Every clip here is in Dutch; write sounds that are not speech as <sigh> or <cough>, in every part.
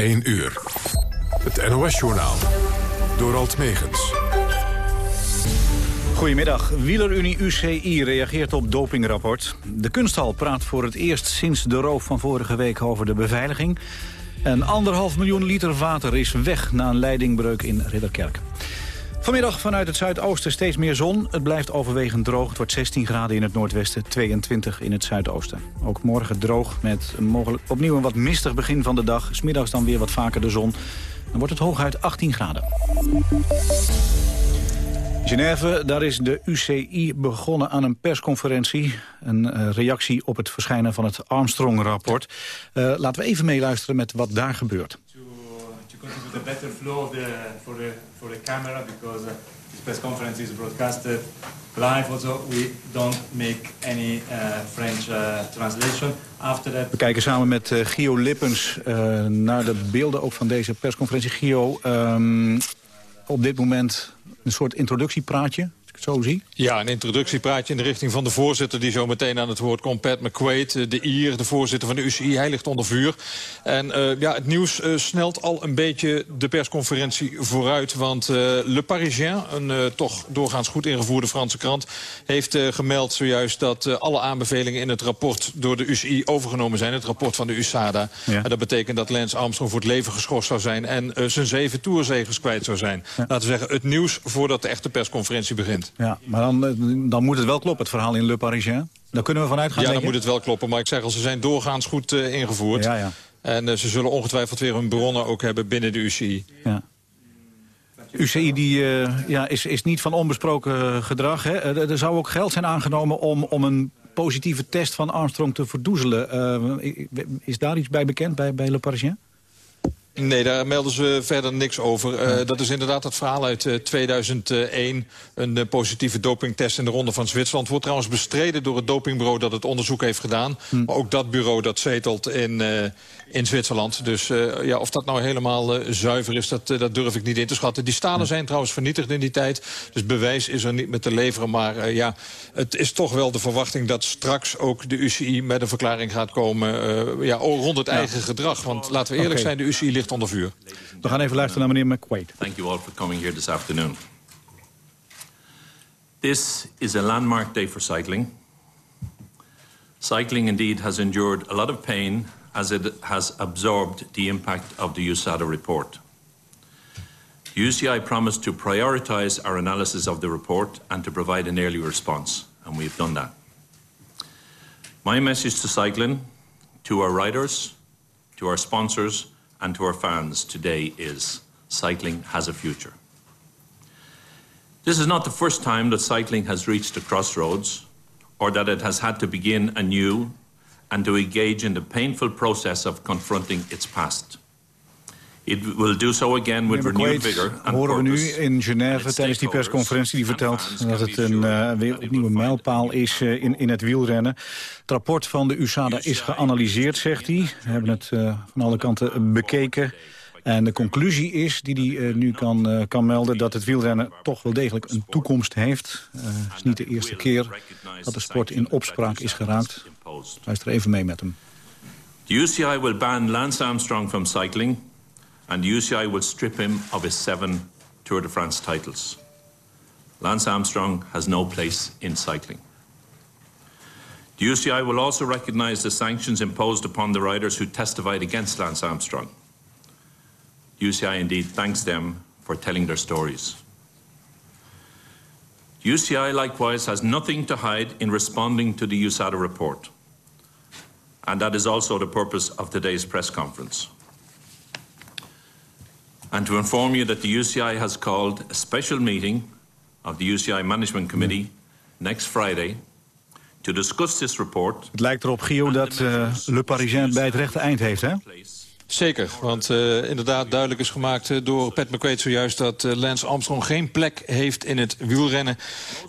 1 uur. Het NOS-journaal. Door Alt Megens. Goedemiddag. Wielerunie UCI reageert op dopingrapport. De kunsthal praat voor het eerst sinds de roof van vorige week over de beveiliging. En anderhalf miljoen liter water is weg na een leidingbreuk in Ridderkerk. Vanmiddag vanuit het zuidoosten steeds meer zon. Het blijft overwegend droog. Het wordt 16 graden in het noordwesten, 22 in het zuidoosten. Ook morgen droog met mogelijk opnieuw een wat mistig begin van de dag. Smiddags dan weer wat vaker de zon. Dan wordt het hooguit 18 graden. Genève, daar is de UCI begonnen aan een persconferentie. Een uh, reactie op het verschijnen van het Armstrong-rapport. Uh, laten we even meeluisteren met wat daar gebeurt. Contribute a better flow of the, for, the, for the camera because uh, this press conference is broadcasted live. Also, we don't make any uh, French uh, translation. After that... We kijken samen met uh, Gio Lippens uh, naar de beelden ook van deze persconferentie. Gio, um, op dit moment een soort introductiepraatje zo zie? Ja, een introductiepraatje in de richting van de voorzitter... die zo meteen aan het woord komt, Pat McQuaid, eh, de IR, de voorzitter van de UCI. Hij ligt onder vuur. En uh, ja, het nieuws uh, snelt al een beetje de persconferentie vooruit. Want uh, Le Parisien, een toch doorgaans goed ingevoerde Franse krant... heeft gemeld zojuist dat alle aanbevelingen in het rapport... door de UCI overgenomen zijn, het rapport van de USADA. Ja. En dat betekent dat Lance Armstrong voor het leven geschorst zou zijn... en zijn zeven toerzegers kwijt zou zijn. Ja. Laten we zeggen, het nieuws voordat de echte persconferentie begint. Ja, maar dan, dan moet het wel kloppen, het verhaal in Le Parisien. Daar kunnen we vanuit gaan Ja, dan moet het wel kloppen. Maar ik zeg al, ze zijn doorgaans goed uh, ingevoerd. Ja, ja. En uh, ze zullen ongetwijfeld weer hun bronnen ook hebben binnen de UCI. Ja. UCI die, uh, ja, is, is niet van onbesproken gedrag. Hè? Er zou ook geld zijn aangenomen om, om een positieve test van Armstrong te verdoezelen. is daar iets bij bekend bij, bij Le Parisien? Nee, daar melden ze verder niks over. Uh, dat is inderdaad het verhaal uit uh, 2001. Een uh, positieve dopingtest in de ronde van Zwitserland. Wordt trouwens bestreden door het dopingbureau dat het onderzoek heeft gedaan. Hm. Maar ook dat bureau dat zetelt in, in Zwitserland. Dus ja, of dat nou helemaal zuiver is, dat, dat durf ik niet in te schatten. Die stalen zijn trouwens vernietigd in die tijd. Dus bewijs is er niet meer te leveren. Maar ja, het is toch wel de verwachting dat straks ook de UCI met een verklaring gaat komen... ja, rond het eigen gedrag. Want laten we eerlijk okay. zijn, de UCI ligt onder vuur. We gaan even luisteren naar meneer McQuaid. Thank you all for coming here this afternoon. This is a landmark day for cycling. Cycling indeed has endured a lot of pain as it has absorbed the impact of the USADA report. The UCI promised to prioritize our analysis of the report and to provide an early response, and we've done that. My message to cycling, to our riders, to our sponsors, and to our fans today is cycling has a future. This is not the first time that cycling has reached a crossroads or that it has had to begin anew and to engage in the painful process of confronting its past. It will do so again with renewed vigor and horen we nu in Genève tijdens die persconferentie die vertelt dat het een uh, weer opnieuw een mijlpaal is uh, in, in het wielrennen. Het rapport van de USADA is geanalyseerd, zegt hij. We hebben het uh, van alle kanten bekeken. En de conclusie is, die hij uh, nu kan, kan melden... dat het wielrennen toch wel degelijk een toekomst heeft. Het is niet de eerste keer dat de sport in opspraak is geraakt. Luister even mee met hem. The UCI will ban Lance Armstrong from cycling... and the UCI will strip him of his seven Tour de France titles. Lance Armstrong has no place in cycling. The UCI will also recognise the sanctions imposed upon the riders who testified against Lance Armstrong. UCI indeed thanks them for telling their stories. UCI likewise has nothing to hide in responding to the USADA report. And that is also the purpose of today's press conference. And to inform you that the UCI has called a special meeting of the UCI Management Committee next Friday to discuss this report. Het lijkt erop, Gio, dat uh, Le Parisien bij het rechte eind heeft, hè? Zeker, want uh, inderdaad duidelijk is gemaakt uh, door Pat McQuaid zojuist... dat uh, Lance Armstrong geen plek heeft in het wielrennen.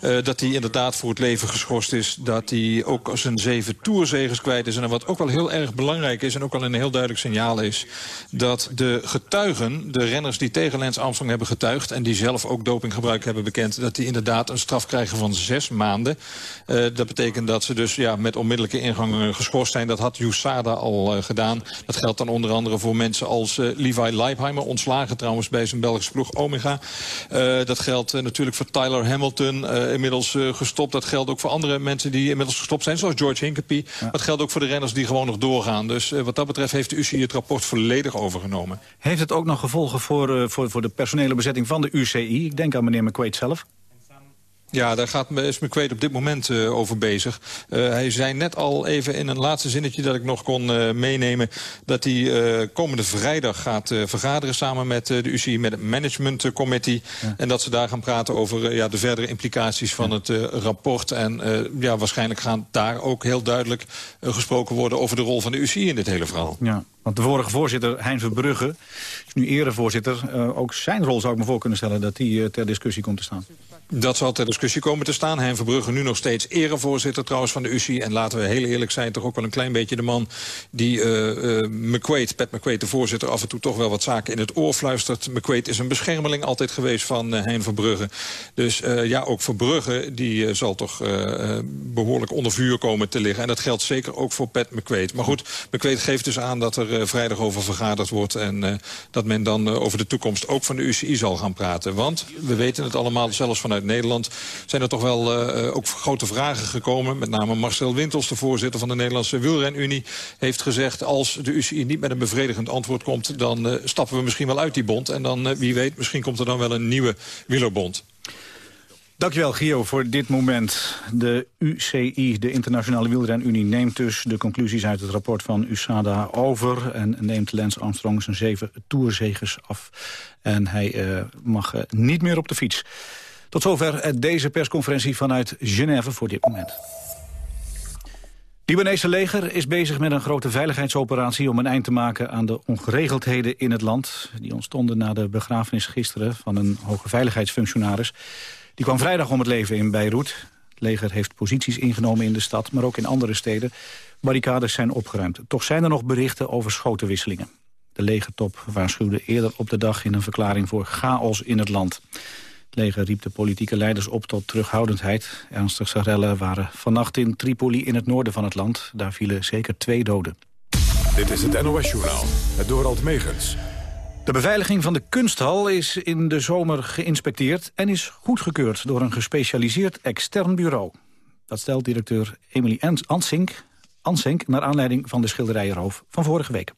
dat hij inderdaad voor het leven geschorst is. Dat hij ook zijn zeven toerzegers kwijt is. En wat ook wel heel erg belangrijk is en ook wel een heel duidelijk signaal is... dat de getuigen, de renners die tegen Lance Armstrong hebben getuigd... en die zelf ook dopinggebruik hebben bekend... dat die inderdaad een straf krijgen van zes maanden. dat betekent dat ze dus ja, met onmiddellijke ingang geschorst zijn. Dat had USADA al gedaan. Dat geldt dan onder andere andere voor mensen als Levi Leipheimer. Ontslagen trouwens bij zijn Belgische ploeg Omega. dat geldt natuurlijk voor Tyler Hamilton. inmiddels gestopt. Dat geldt ook voor andere mensen die inmiddels gestopt zijn. Zoals George Hinkepie. Ja. Dat geldt ook voor de renners die gewoon nog doorgaan. Dus wat dat betreft heeft de UCI het rapport volledig overgenomen. Heeft het ook nog gevolgen voor, voor, voor de personele bezetting van de UCI? Ik denk aan meneer McQuaid zelf. Ja, daar gaat, is McQuaid op dit moment uh, over bezig. Uh, hij zei net al even in een laatste zinnetje dat ik nog kon uh, meenemen... dat hij komende vrijdag gaat vergaderen samen met de UCI... met het Management Committee. Ja. En dat ze daar gaan praten over ja, de verdere implicaties van ja. het rapport. En ja, waarschijnlijk gaan daar ook heel duidelijk gesproken worden... over de rol van de UCI in dit hele verhaal. Ja. Want de vorige voorzitter, Hein Verbrugge, is nu erevoorzitter. Uh, ook zijn rol zou ik me voor kunnen stellen dat die uh, ter discussie komt te staan. Dat zal ter discussie komen te staan. Hein Verbrugge nu nog steeds erevoorzitter trouwens van de UCI. En laten we heel eerlijk zijn, toch ook wel een klein beetje de man... die uh, McQuaid, Pat McQuaid, de voorzitter, af en toe toch wel wat zaken in het oor fluistert. McQuaid is een beschermeling altijd geweest van Hein Verbrugge. Dus ja, ook Verbrugge die zal toch behoorlijk onder vuur komen te liggen. En dat geldt zeker ook voor Pat McQuaid. Maar goed, McQuaid geeft dus aan dat er uh, vrijdag over vergaderd wordt... en uh, dat men dan uh, over de toekomst ook van de UCI zal gaan praten. Want, we weten het allemaal, zelfs vanuit Nederland... zijn er toch wel ook grote vragen gekomen. Met name Marcel Wintels, de voorzitter van de Nederlandse Wielrenunie... heeft gezegd, als de UCI niet met een bevredigend antwoord komt... dan stappen we misschien wel uit die bond. En dan, wie weet, misschien komt er dan wel een nieuwe wielerbond. Dankjewel, Gio, voor dit moment. De UCI, de Internationale Wielrenunie, neemt dus de conclusies uit het rapport van USADA over... en neemt Lance Armstrong zijn zeven toerzegers af. En hij uh, mag uh, niet meer op de fiets. Tot zover deze persconferentie vanuit Genève voor dit moment. Libanese leger is bezig met een grote veiligheidsoperatie... om een eind te maken aan de ongeregeldheden in het land. Die ontstonden na de begrafenis gisteren van een hoge veiligheidsfunctionaris. Die kwam vrijdag om het leven in Beirut. Het leger heeft posities ingenomen in de stad, maar ook in andere steden. Barricades zijn opgeruimd. Toch zijn er nog berichten over schotenwisselingen. De legertop waarschuwde eerder op de dag in een verklaring voor chaos in het land. Het leger riep de politieke leiders op tot terughoudendheid. Ernstigste rellen waren vannacht in Tripoli in het noorden van het land. Daar vielen zeker twee doden. Dit is het NOS-journaal, het Dorald Megens. De beveiliging van de kunsthal is in de zomer geïnspecteerd... en is goedgekeurd door een gespecialiseerd extern bureau. Dat stelt directeur Emily Ansink, Ansink naar aanleiding van de schilderijenroof van vorige week.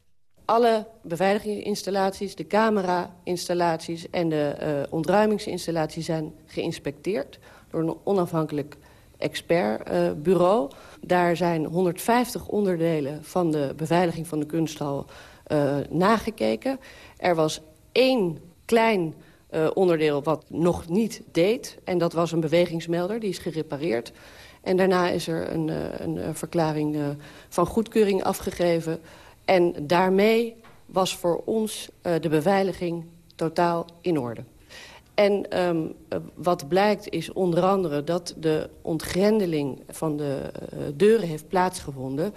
Alle beveiligingsinstallaties, de camera-installaties en de uh, ontruimingsinstallaties zijn geïnspecteerd... door een onafhankelijk expertbureau. Uh, Daar zijn 150 onderdelen van de beveiliging van de kunsthal uh, nagekeken. Er was één klein uh, onderdeel wat nog niet deed. En dat was een bewegingsmelder, die is gerepareerd. En daarna is er een, uh, een verklaring uh, van goedkeuring afgegeven. En daarmee was voor ons de beveiliging totaal in orde. En um, wat blijkt is onder andere dat de ontgrendeling van de deuren heeft plaatsgevonden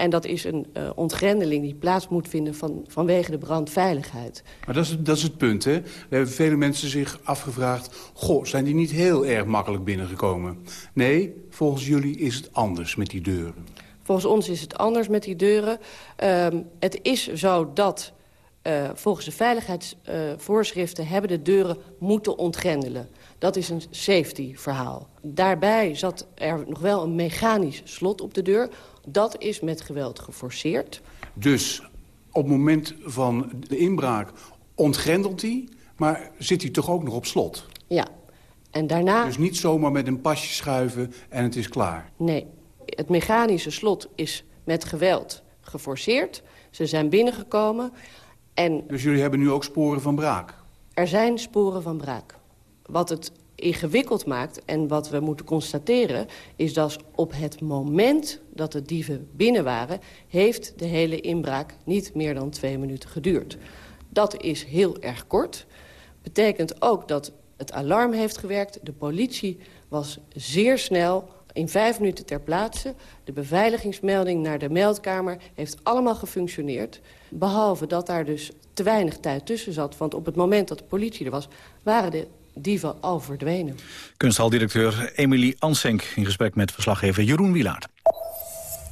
en dat is een uh, ontgrendeling die plaats moet vinden van, vanwege de brandveiligheid. Maar dat is, dat is het punt, hè? Er hebben vele mensen zich afgevraagd... goh, zijn die niet heel erg makkelijk binnengekomen? Nee, volgens jullie is het anders met die deuren. Volgens ons is het anders met die deuren. Um, het is zo dat uh, volgens de veiligheidsvoorschriften... Hebben de deuren moeten ontgrendelen. Dat is een safety verhaal. Daarbij zat er nog wel een mechanisch slot op de deur dat is met geweld geforceerd. Dus op het moment van de inbraak ontgrendelt hij... maar zit hij toch ook nog op slot? Ja. En daarna... Dus niet zomaar met een pasje schuiven en het is klaar? Nee. Het mechanische slot is met geweld geforceerd. Ze zijn binnengekomen en... Dus jullie hebben nu ook sporen van braak? Er zijn sporen van braak. Wat het ingewikkeld maakt. En wat we moeten constateren is dat op het moment dat de dieven binnen waren... heeft de hele inbraak niet meer dan twee minuten geduurd. Dat is heel erg kort. Betekent ook dat het alarm heeft gewerkt. De politie was zeer snel in vijf minuten ter plaatse. De beveiligingsmelding naar de meldkamer heeft allemaal gefunctioneerd. Behalve dat daar dus te weinig tijd tussen zat. Want op het moment dat de politie er was, waren de dieven al verdwenen. Kunsthaldirecteur Emily Ansenk in gesprek met verslaggever Jeroen Wilaert.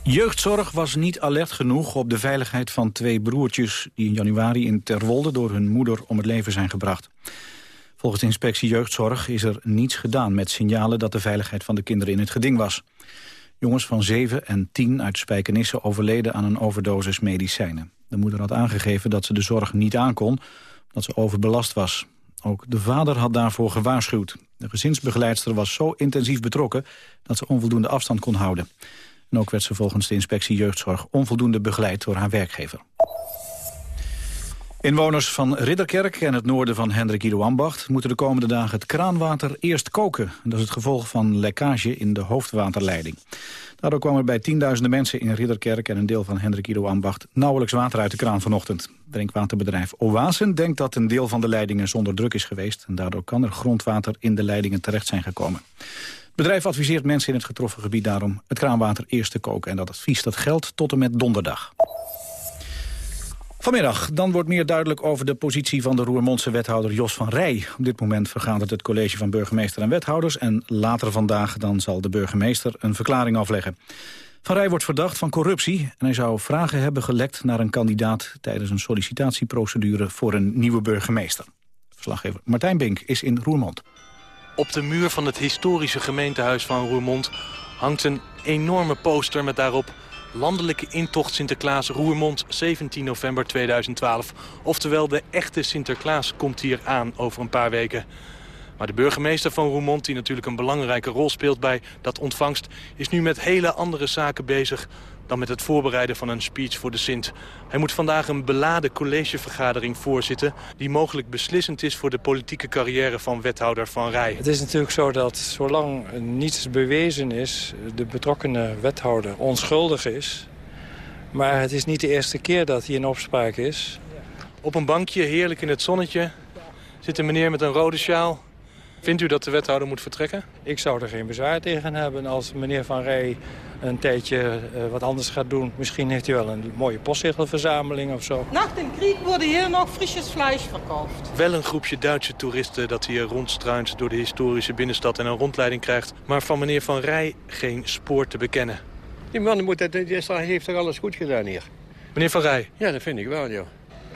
Jeugdzorg was niet alert genoeg op de veiligheid van twee broertjes... die in januari in Terwolde door hun moeder om het leven zijn gebracht. Volgens de inspectie Jeugdzorg is er niets gedaan met signalen... dat de veiligheid van de kinderen in het geding was. Jongens van 7 en 10 uit Spijkenisse overleden aan een overdosis medicijnen. De moeder had aangegeven dat ze de zorg niet aankon, omdat ze overbelast was. Ook de vader had daarvoor gewaarschuwd. De gezinsbegeleidster was zo intensief betrokken dat ze onvoldoende afstand kon houden. En ook werd ze volgens de inspectie jeugdzorg onvoldoende begeleid door haar werkgever. Inwoners van Ridderkerk en het noorden van Hendrik Ido Ambacht... moeten de komende dagen het kraanwater eerst koken. Dat is het gevolg van lekkage in de hoofdwaterleiding. Daardoor kwam er bij tienduizenden mensen in Ridderkerk... en een deel van Hendrik Ido Ambacht nauwelijks water uit de kraan vanochtend. Drinkwaterbedrijf Oasen denkt dat een deel van de leidingen zonder druk is geweest... en daardoor kan er grondwater in de leidingen terecht zijn gekomen. Het bedrijf adviseert mensen in het getroffen gebied daarom... het kraanwater eerst te koken en dat advies dat geldt tot en met donderdag. Vanmiddag dan wordt meer duidelijk over de positie van de Roermondse wethouder Jos van Rij. Op dit moment vergadert het college van burgemeester en wethouders... en later vandaag dan zal de burgemeester een verklaring afleggen. Van Rij wordt verdacht van corruptie en hij zou vragen hebben gelekt naar een kandidaat... tijdens een sollicitatieprocedure voor een nieuwe burgemeester. Verslaggever Martijn Bink is in Roermond. Op de muur van het historische gemeentehuis van Roermond hangt een enorme poster met daarop landelijke intocht Sinterklaas Roermond 17 november 2012. Oftewel de echte Sinterklaas komt hier aan over een paar weken. Maar de burgemeester van Roermond, die natuurlijk een belangrijke rol speelt bij dat ontvangst... is nu met hele andere zaken bezig dan met het voorbereiden van een speech voor de Sint. Hij moet vandaag een beladen collegevergadering voorzitten... die mogelijk beslissend is voor de politieke carrière van wethouder Van Rij. Het is natuurlijk zo dat zolang niets bewezen is... de betrokkenen wethouder onschuldig is. Maar het is niet de eerste keer dat hij in opspraak is. Op een bankje, heerlijk in het zonnetje, zit een meneer met een rode sjaal... Vindt u dat de wethouder moet vertrekken? Ik zou er geen bezwaar tegen hebben als meneer Van Rij een tijdje uh, wat anders gaat doen. Misschien heeft hij wel een mooie postzegelverzameling of zo. Nach de Krieg worden hier nog frisjes vlees verkocht. Wel een groepje Duitse toeristen dat hier rondstruint door de historische binnenstad en een rondleiding krijgt. Maar van meneer Van Rij geen spoor te bekennen. Die man moet het, die heeft toch alles goed gedaan hier? Meneer Van Rij? Ja, dat vind ik wel, joh.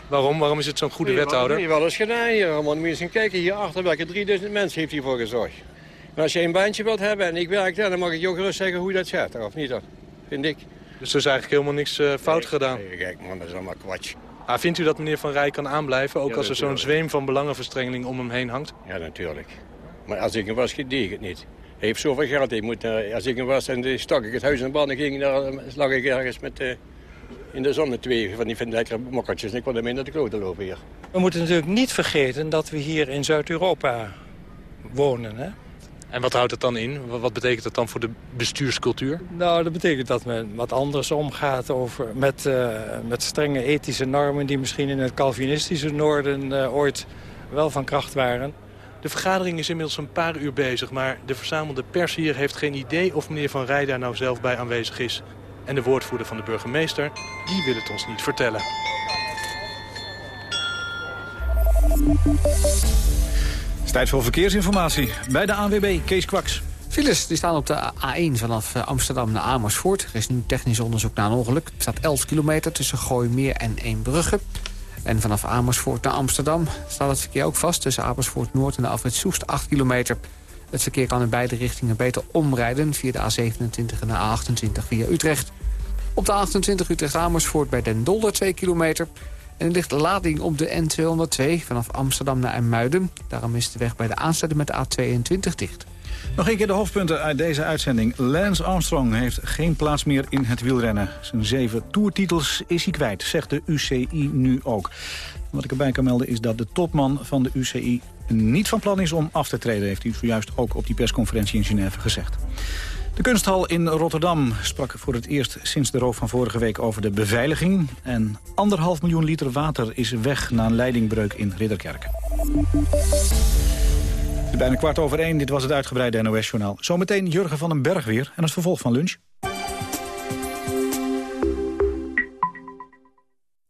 Waarom? Waarom is het zo'n goede wethouder? Nee, wel eens gedaan hier. Man, moet je eens gaan kijken. Hier achter welke 3000 mensen heeft hiervoor gezorgd. Maar als je een baantje wilt hebben en ik werk daar, dan mag ik je ook gerust zeggen hoe dat gaat. Of niet dan? Vind ik. Dus er is eigenlijk helemaal niks uh, fout nee, gedaan? Nee, kijk man, dat is allemaal kwatsch. Ah, vindt u dat meneer Van Rij kan aanblijven, ook ja, als er zo'n zweem van belangenverstrengeling om hem heen hangt? Ja, natuurlijk. Maar als ik hem was, deed ik het niet. Hij heeft zoveel geld. Hij moet, uh, als ik hem was, en stak ik het huis in de en ging daar, lag ik ergens met... Uh, in de zon twee van die lekkere mokkertjes. En ik kon ermee naar de kloten lopen hier. We moeten natuurlijk niet vergeten dat we hier in Zuid-Europa wonen. Hè? En wat houdt het dan in? Wat betekent dat dan voor de bestuurscultuur? Nou, dat betekent dat men wat anders omgaat over, met, uh, met strenge ethische normen... die misschien in het Calvinistische noorden uh, ooit wel van kracht waren. De vergadering is inmiddels een paar uur bezig... maar de verzamelde pers hier heeft geen idee of meneer Van Rij daar nou zelf bij aanwezig is. En de woordvoerder van de burgemeester, die wil het ons niet vertellen. Het is tijd voor verkeersinformatie bij de ANWB, Kees Kwaks. Files die staan op de A1 vanaf eh, Amsterdam naar Amersfoort. Er is nu technisch onderzoek naar een ongeluk. Er staat 11 kilometer tussen Gooimeer en Eembrugge. En vanaf Amersfoort naar Amsterdam staat het verkeer ook vast... tussen Amersfoort Noord en de afrit Soest 8 kilometer. Het verkeer kan in beide richtingen beter omrijden... via de A27 en de A28 via Utrecht. Op de A28 Utrecht-Amersfoort bij Den Dolder 2 kilometer... En er ligt lading op de N202 vanaf Amsterdam naar IJmuiden. Daarom is de weg bij de aansluiting met de A22 dicht. Nog een keer de hoofdpunten uit deze uitzending. Lance Armstrong heeft geen plaats meer in het wielrennen. Zijn zeven toertitels is hij kwijt, zegt de UCI nu ook. Wat ik erbij kan melden is dat de topman van de UCI niet van plan is om af te treden... heeft hij zojuist ook op die persconferentie in Genève gezegd. De kunsthal in Rotterdam sprak voor het eerst sinds de roof van vorige week over de beveiliging. En anderhalf miljoen liter water is weg na een leidingbreuk in Ridderkerk. Bijna kwart over één. Dit was het uitgebreide NOS-journaal. Zometeen Jurgen van den Berg weer en het vervolg van lunch.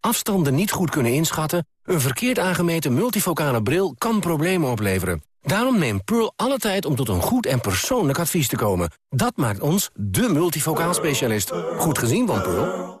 afstanden niet goed kunnen inschatten... een verkeerd aangemeten multifocale bril kan problemen opleveren. Daarom neemt Pearl alle tijd om tot een goed en persoonlijk advies te komen. Dat maakt ons de multifocaal specialist. Goed gezien van Pearl.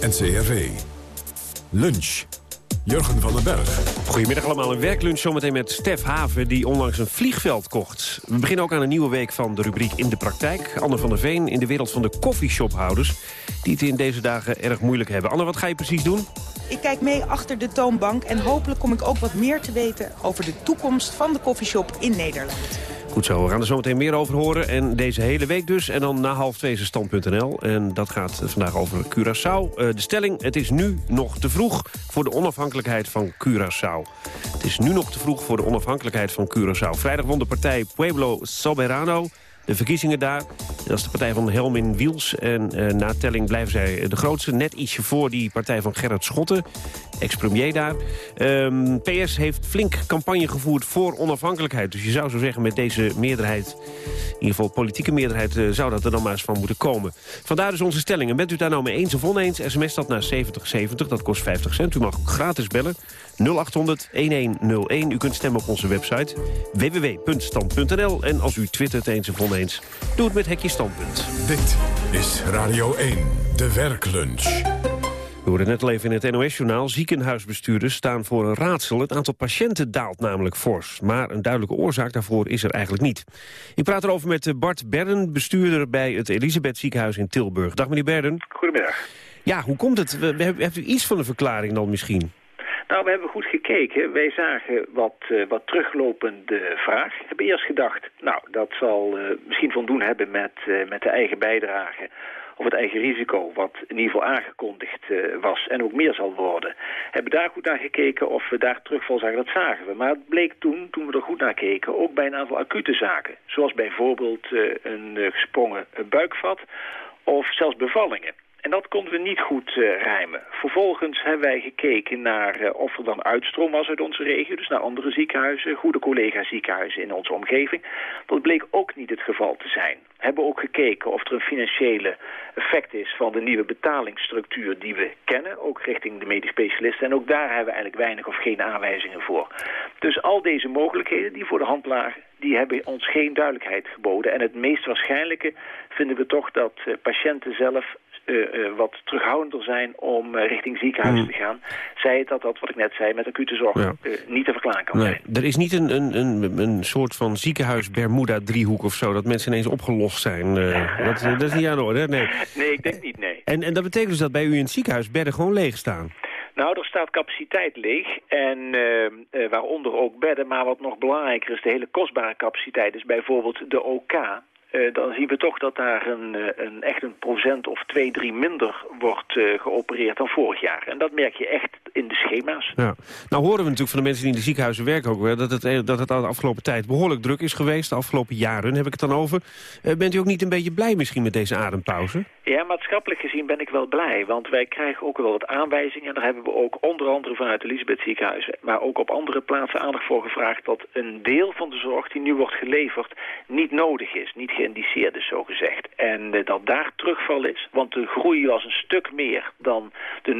NCRV. Lunch. Jurgen van den Berg. Goedemiddag allemaal, een werklunch zometeen met Stef Haven... die onlangs een vliegveld kocht. We beginnen ook aan een nieuwe week van de rubriek In de Praktijk. Anne van der Veen in de wereld van de koffieshophouders... die het in deze dagen erg moeilijk hebben. Anne, wat ga je precies doen? Ik kijk mee achter de toonbank en hopelijk kom ik ook wat meer te weten... over de toekomst van de koffieshop in Nederland. Goed zo, we gaan er zometeen meer over horen. En deze hele week dus. En dan na half twee is stand.nl. En dat gaat vandaag over Curaçao. Eh, de stelling, het is nu nog te vroeg voor de onafhankelijkheid van Curaçao. Het is nu nog te vroeg voor de onafhankelijkheid van Curaçao. Vrijdag won de partij Pueblo Soberano de verkiezingen daar. Dat is de partij van Helmin Wiels. En eh, na telling blijven zij de grootste. Net ietsje voor die partij van Gerrit Schotten, ex-premier daar. Ehm, PS heeft flink campagne gevoerd voor onafhankelijkheid. Dus je zou zo zeggen met deze meerderheid, in ieder geval politieke meerderheid... eh, zou dat er dan maar eens van moeten komen. Vandaar dus onze stelling. En bent u daar nou mee eens of oneens? SMS dat naar 7070, dat kost 50 cent. U mag ook gratis bellen. 0800 1101. U kunt stemmen op onze website www.stand.nl. En als u twittert eens of oneens, doe het met Hekje Standpunt. Dit is Radio 1, de werklunch. We hoorden net al even in het NOS-journaal. Ziekenhuisbestuurders staan voor een raadsel. Het aantal patiënten daalt namelijk fors. Maar een duidelijke oorzaak daarvoor is er eigenlijk niet. Ik praat erover met Bart Berden, bestuurder bij het Elisabeth Ziekenhuis in Tilburg. Dag meneer Berden. Goedemiddag. Ja, hoe komt het? We- we- Heeft u iets van een verklaring dan misschien? Nou, we hebben goed gekeken. Wij zagen wat, eh, wat teruglopende vraag. We hebben eerst gedacht, nou, dat zal eh, misschien voldoen hebben met, eh, met de eigen bijdrage of het eigen risico, wat in ieder geval aangekondigd was en ook meer zal worden. Hebben daar goed naar gekeken of we daar terugval zagen, dat zagen we. Maar het bleek toen, toen we er goed naar keken, ook bij een aantal acute zaken. Zoals bijvoorbeeld een gesprongen buikvat of zelfs bevallingen. En dat konden we niet goed eh, rijmen. Vervolgens hebben wij gekeken naar eh, of er dan uitstroom was uit onze regio. Dus naar andere ziekenhuizen, goede collega-ziekenhuizen in onze omgeving. Dat bleek ook niet het geval te zijn. We hebben ook gekeken of er een financiële effect is van de nieuwe betalingsstructuur die we kennen. Ook richting de medisch specialisten. En ook daar hebben we eigenlijk weinig of geen aanwijzingen voor. Dus al deze mogelijkheden die voor de hand lagen, die hebben ons geen duidelijkheid geboden. En het meest waarschijnlijke vinden we toch dat eh, patiënten zelf wat terughoudender zijn om eh, richting ziekenhuis te gaan. Zij het dat dat, wat ik net zei, met acute zorg Ja. eh, niet te verklaren kan zijn. Nee, er is niet een, een, een, een soort van ziekenhuis-Bermuda-driehoek of zo... dat mensen ineens opgelost zijn. eh, <laughs> dat, dat is niet aan de orde, nee. Nee, ik denk niet, nee. En, en dat betekent dus dat bij u in het ziekenhuis bedden gewoon leeg staan? Nou, er staat capaciteit leeg en eh, eh, waaronder ook bedden. Maar wat nog belangrijker is, de hele kostbare capaciteit is bijvoorbeeld de OK. Eh, dan zien we toch dat daar een, eh, een, echt een procent of twee, drie minder wordt eh, geopereerd dan vorig jaar. En dat merk je echt in de schema's. Ja. Nou horen we natuurlijk van de mensen die in de ziekenhuizen werken ook... wel dat het, dat het de afgelopen tijd behoorlijk druk is geweest. De afgelopen jaren heb ik het dan over. Bent u ook niet een beetje blij misschien met deze adempauze? Ja, maatschappelijk gezien ben ik wel blij, want wij krijgen ook wel wat aanwijzingen. En daar hebben we ook onder andere vanuit het Elisabeth ziekenhuis, maar ook op andere plaatsen aandacht voor gevraagd dat een deel van de zorg die nu wordt geleverd niet nodig is, niet geïndiceerd is zo gezegd. En eh, dat daar terugval is, want de groei was een stuk meer dan de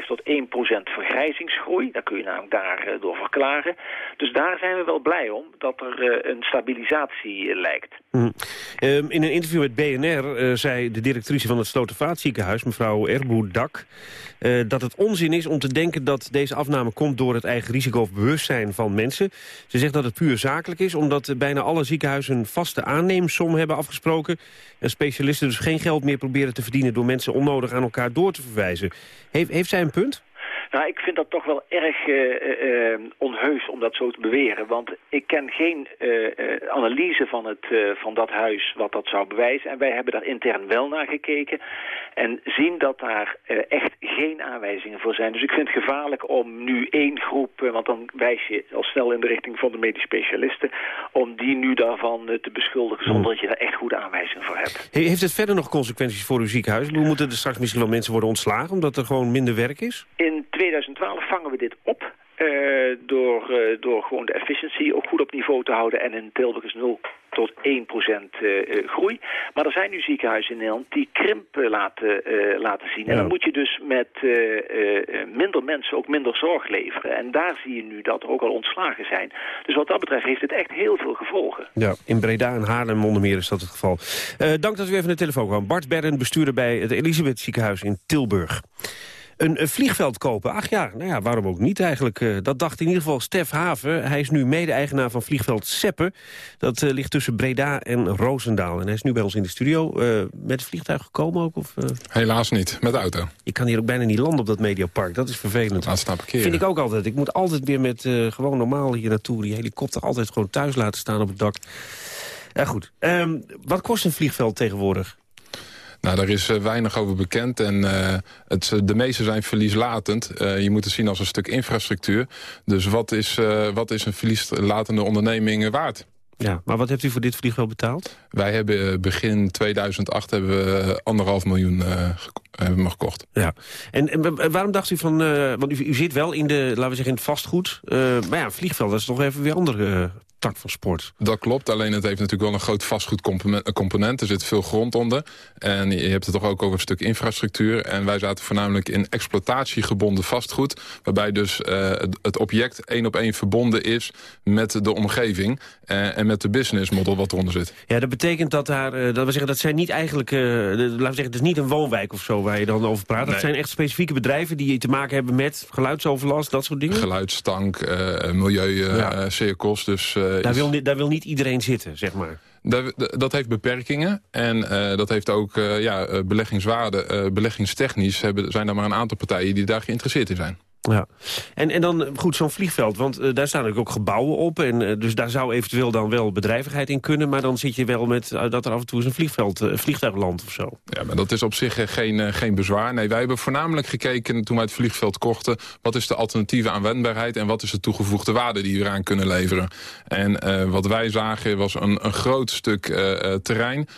0,5 tot 1 procent vergrijzingsgroei. Daar kun je namelijk daardoor verklaren. Dus daar zijn we wel blij om dat er eh, een stabilisatie eh, lijkt. Mm. Ehm, in een interview met BNR eh, zei de directrice van het Slotervaartziekenhuis, mevrouw Erboe Dak, uh, dat het onzin is om te denken dat deze afname komt door het eigen risico of bewustzijn van mensen. Ze zegt dat het puur zakelijk is, omdat bijna alle ziekenhuizen een vaste aanneemsom hebben afgesproken. En specialisten dus geen geld meer proberen te verdienen door mensen onnodig aan elkaar door te verwijzen. Heeft, heeft zij een punt? Nou, ik vind dat toch wel erg uh, uh, onheus om dat zo te beweren. Want ik ken geen uh, analyse van, het, van dat huis wat dat zou bewijzen. En wij hebben daar intern wel naar gekeken. En zien dat daar echt geen aanwijzingen voor zijn. Dus ik vind het gevaarlijk om nu één groep... want dan wijs je al snel in de richting van de medisch specialisten... om die nu daarvan te beschuldigen zonder dat je daar echt goede aanwijzingen voor hebt. Heeft het verder nog consequenties voor uw ziekenhuis? Hoe moeten er straks misschien wel mensen worden ontslagen... omdat er gewoon minder werk is? In 2012 vangen we dit op. Uh, door, uh, door gewoon de efficiency ook goed op niveau te houden. En in Tilburg is 0 tot 1 procent uh, groei. Maar er zijn nu ziekenhuizen in Nederland die krimp laten, laten zien. Ja. En dan moet je dus met minder mensen ook minder zorg leveren. En daar zie je nu dat er ook al ontslagen zijn. Dus wat dat betreft heeft het echt heel veel gevolgen. Ja, in Breda en Haarlem onder meer is dat het geval. dank dat u even naar de telefoon kwam. Bart Berren, bestuurder bij het Elisabeth ziekenhuis in Tilburg. Een, vliegveld kopen? Ach ja, nou ja, waarom ook niet eigenlijk? Uh, dat dacht in ieder geval Stef Haven. Hij is nu mede-eigenaar van vliegveld Seppen. Dat uh, ligt tussen Breda en Roosendaal. En hij is nu bij ons in de studio. Uh, met het vliegtuig gekomen ook? Of, Helaas niet, met de auto. Ik kan hier ook bijna niet landen op dat Mediapark. Dat is vervelend. Laat staan parkeren. Vind ik ook altijd. Ik moet altijd weer met gewoon normaal hier naartoe. Die helikopter altijd gewoon thuis laten staan op het dak. Ja, goed. Um, wat kost een vliegveld tegenwoordig? Nou, daar is uh, weinig over bekend en uh, het, de meeste zijn verlieslatend. Uh, je moet het zien als een stuk infrastructuur. Dus wat is, wat is een verlieslatende onderneming waard? Ja, maar wat hebt u voor dit vliegveld betaald? Wij hebben begin 2008 hebben we anderhalf miljoen hebben we gekocht. Ja. En, en, waarom dacht u van... want u, u, zit wel in de, laten we zeggen, in het vastgoed. maar ja, vliegveld, dat is toch even weer andere tak van sport. Dat klopt, alleen het heeft natuurlijk wel een groot vastgoedcomponent. Er zit veel grond onder. En je hebt het toch ook over een stuk infrastructuur. En wij zaten voornamelijk in exploitatiegebonden vastgoed. Waarbij dus uh, het object één op één verbonden is met de omgeving. Uh, en met de business model wat eronder zit. Ja, dat betekent dat daar, uh, dat we zeggen, dat zijn niet eigenlijk, laten we zeggen, het is niet een woonwijk of zo waar je dan over praat. Nee. Dat zijn echt specifieke bedrijven die te maken hebben met geluidsoverlast, dat soort dingen? Geluidstank, milieucirkels, ja. dus daar, wil, daar wil niet iedereen zitten, zeg maar. Dat, dat heeft beperkingen en uh, dat heeft ook uh, ja, beleggingswaarde. Uh, beleggingstechnisch hebben, zijn er maar een aantal partijen die daar geïnteresseerd in zijn. Ja, en, en dan goed zo'n vliegveld, want uh, daar staan natuurlijk ook gebouwen op... en uh, dus daar zou eventueel dan wel bedrijvigheid in kunnen... maar dan zit je wel met uh, dat er af en toe eens een vliegveld, vliegtuig landt of zo. Ja, maar dat is op zich geen, geen bezwaar. Nee, wij hebben voornamelijk gekeken toen wij het vliegveld kochten... wat is de alternatieve aanwendbaarheid en wat is de toegevoegde waarde die we eraan kunnen leveren. En wat wij zagen was een, een groot stuk terrein,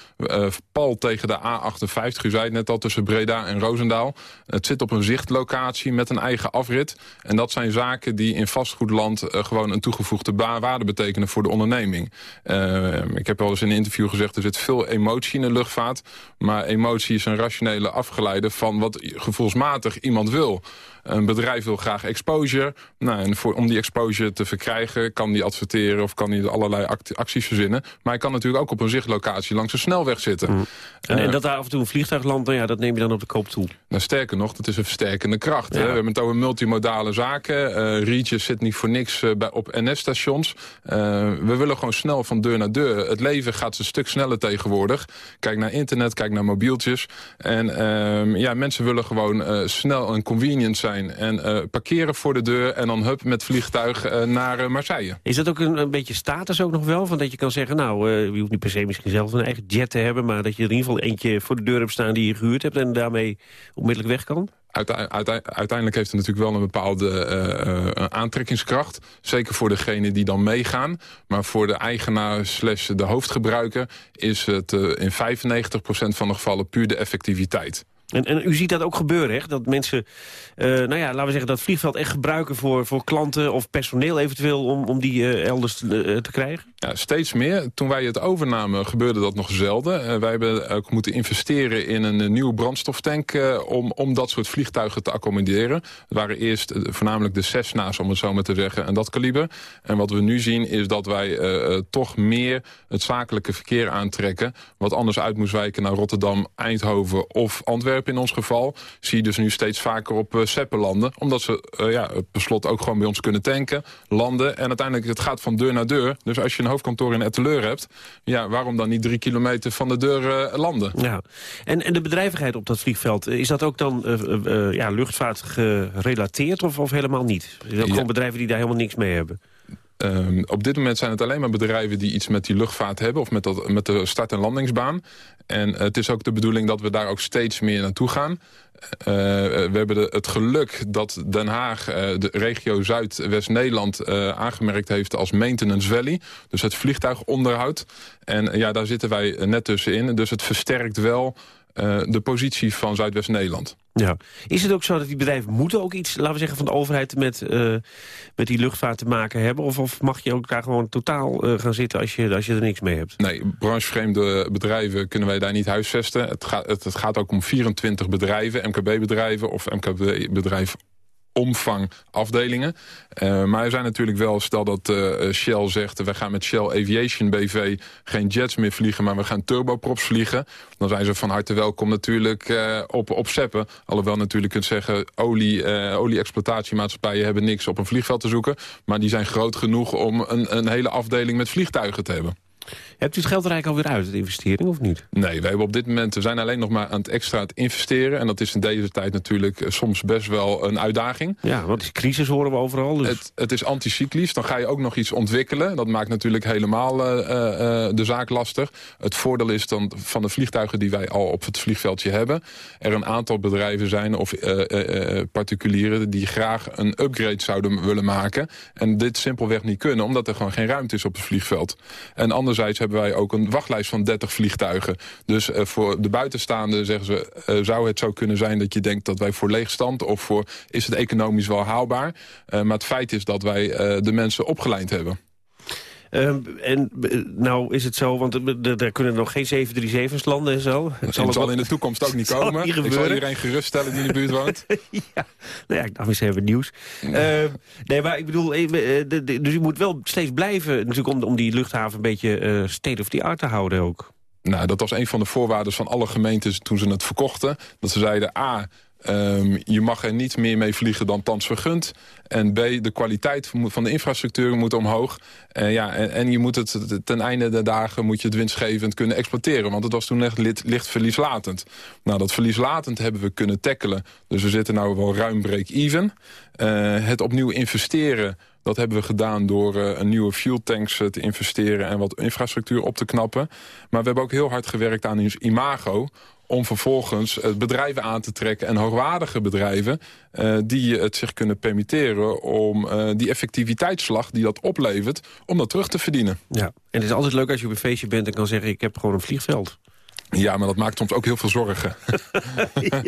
pal tegen de A58, u zei het net al, tussen Breda en Roosendaal. Het zit op een zichtlocatie met een eigen afrit en dat zijn zaken die in vastgoedland uh, gewoon een toegevoegde waarde betekenen voor de onderneming. Uh, ik heb al eens in een interview gezegd, er zit veel emotie in de luchtvaart. Maar emotie is een rationele afgeleide van wat gevoelsmatig iemand wil. Een bedrijf wil graag exposure. Nou, en voor, om die exposure te verkrijgen kan die adverteren of kan hij allerlei acties verzinnen. Maar hij kan natuurlijk ook op een zichtlocatie langs een snelweg zitten. Mm. En, uh, en, dat daar af en toe een vliegtuig landt, nou ja, dat neem je dan op de koop toe? Nou, sterker nog, dat is een versterkende kracht. Ja. Hè? We hebben het over multimodale zaken. Uh, Reaches zit niet voor niks uh, bij, op NS-stations. we willen gewoon snel van deur naar deur. Het leven gaat een stuk sneller tegenwoordig. Kijk naar internet, kijk naar mobieltjes. En ehm, ja, mensen willen gewoon snel en convenient zijn en uh, parkeren voor de deur en dan hup met vliegtuig uh, naar uh, Marseille. Is dat ook een, een, beetje status ook nog wel? Van dat je kan zeggen, nou, je hoeft niet per se misschien zelf een eigen jet te hebben... maar dat je in ieder geval eentje voor de deur hebt staan die je gehuurd hebt... en daarmee onmiddellijk weg kan? uiteindelijk heeft het natuurlijk wel een bepaalde uh, aantrekkingskracht. Zeker voor degene die dan meegaan. Maar voor de eigenaar slash de hoofdgebruiker is het in 95% van de gevallen puur de effectiviteit. En, en u ziet dat ook gebeuren, hè? Dat mensen, uh, nou ja, laten we zeggen, dat vliegveld echt gebruiken voor, voor klanten of personeel eventueel om, om die uh, elders te, uh, te, krijgen? Ja, steeds meer. Toen wij het overnamen gebeurde dat nog zelden. wij hebben ook moeten investeren in een nieuwe brandstoftank om, om dat soort vliegtuigen te accommoderen. Het waren eerst voornamelijk de Cessna's, om het zo maar te zeggen, en dat kaliber. En wat we nu zien is dat wij toch meer het zakelijke verkeer aantrekken, wat anders uit moest wijken naar Rotterdam, Eindhoven of Antwerpen in ons geval... zie je dus nu steeds vaker op uh, seppen landen. Omdat ze uh, ja, per slot ook gewoon bij ons kunnen tanken, landen. En uiteindelijk, het gaat van deur naar deur. Dus als je een hoofdkantoor in Etteleur hebt... ja, waarom dan niet drie kilometer van de deur landen? Ja. En, en de bedrijvigheid op dat vliegveld, is dat ook dan ja, luchtvaart gerelateerd of, of helemaal niet? Er zijn ook gewoon bedrijven die daar helemaal niks mee hebben? Um, op dit moment zijn het alleen maar bedrijven die iets met die luchtvaart hebben... of met, dat, met de start- en landingsbaan. En het is ook de bedoeling dat we daar ook steeds meer naartoe gaan. Uh, we hebben de, het geluk dat Den Haag, de regio Zuid-West-Nederland... Aangemerkt heeft als Maintenance Valley. Dus het vliegtuigonderhoud. En ja, daar zitten wij net tussenin. Dus het versterkt wel de positie van Zuidwest-Nederland. Ja. Is het ook zo dat die bedrijven moeten ook iets, laten we zeggen, van de overheid met, uh, met die luchtvaart te maken hebben? Of, of mag je ook daar gewoon totaal uh, gaan zitten als je, als je er niks mee hebt? Nee, branchevreemde bedrijven kunnen wij daar niet huisvesten. Het gaat, het, het gaat ook om 24 bedrijven, MKB-bedrijven of MKB-bedrijf omvang afdelingen. Uh, maar er zijn natuurlijk wel, stel dat uh, Shell zegt... we gaan met Shell Aviation BV geen jets meer vliegen... maar we gaan turboprops vliegen. Dan zijn ze van harte welkom natuurlijk uh, op, op Seppen. Alhoewel natuurlijk kunt zeggen... olie, olie-exploitatiemaatschappijen hebben niks op een vliegveld te zoeken. Maar die zijn groot genoeg om een, een hele afdeling met vliegtuigen te hebben. Hebt u het geld er eigenlijk alweer uit, de investering, of niet? Nee, we hebben op dit moment, we zijn alleen nog maar aan het extra het investeren. En dat is in deze tijd natuurlijk eh, soms best wel een uitdaging. Ja, want die crisis horen we overal. Dus... Het, het is anticyclisch, dan ga je ook nog iets ontwikkelen. Dat maakt natuurlijk helemaal uh, uh, de zaak lastig. Het voordeel is dan van de vliegtuigen die wij al op het vliegveldje hebben... er een aantal bedrijven zijn of particulieren die graag een upgrade zouden willen maken. En dit simpelweg niet kunnen, omdat er gewoon geen ruimte is op het vliegveld. En anderzijds hebben wij ook een wachtlijst van 30 vliegtuigen. Dus uh, voor de buitenstaanden zeggen ze, uh, zou het zo kunnen zijn dat je denkt dat wij voor leegstand of voor is het economisch wel haalbaar. Uh, maar het feit is dat wij de mensen opgeleid hebben. Uh, en nou is het zo, want er kunnen nog geen 737's landen en zo. Het zal, het zal in de toekomst ook niet komen. Niet Ik zal iedereen geruststellen die in de buurt <laughs> woont. ja, nou ja, dacht eens even nieuws. Uh, nee, maar ik bedoel, dus je moet wel steeds blijven natuurlijk om, om die luchthaven een beetje state of the art te houden ook. Nou, dat was een van de voorwaarden van alle gemeentes toen ze het verkochten. Dat ze zeiden, A, Um, je mag er niet meer mee vliegen dan thans vergund. En B, de kwaliteit van de infrastructuur moet omhoog. Uh, ja, en, en, je moet het ten einde der dagen moet je het winstgevend kunnen exploiteren. Want het was toen echt licht, verlieslatend. Nou, dat verlieslatend hebben we kunnen tackelen. Dus we zitten nou wel ruim break-even. Uh, het opnieuw investeren... Dat hebben we gedaan door uh, een nieuwe fuel tanks te investeren... en wat infrastructuur op te knappen. Maar we hebben ook heel hard gewerkt aan ons imago om vervolgens bedrijven aan te trekken en hoogwaardige bedrijven... Uh, die het zich kunnen permitteren om uh, die effectiviteitsslag die dat oplevert... om dat terug te verdienen. Ja, en het is altijd leuk als je op een feestje bent en kan zeggen... ik heb gewoon een vliegveld. Ja, maar dat maakt soms ook heel veel zorgen. <laughs> ja,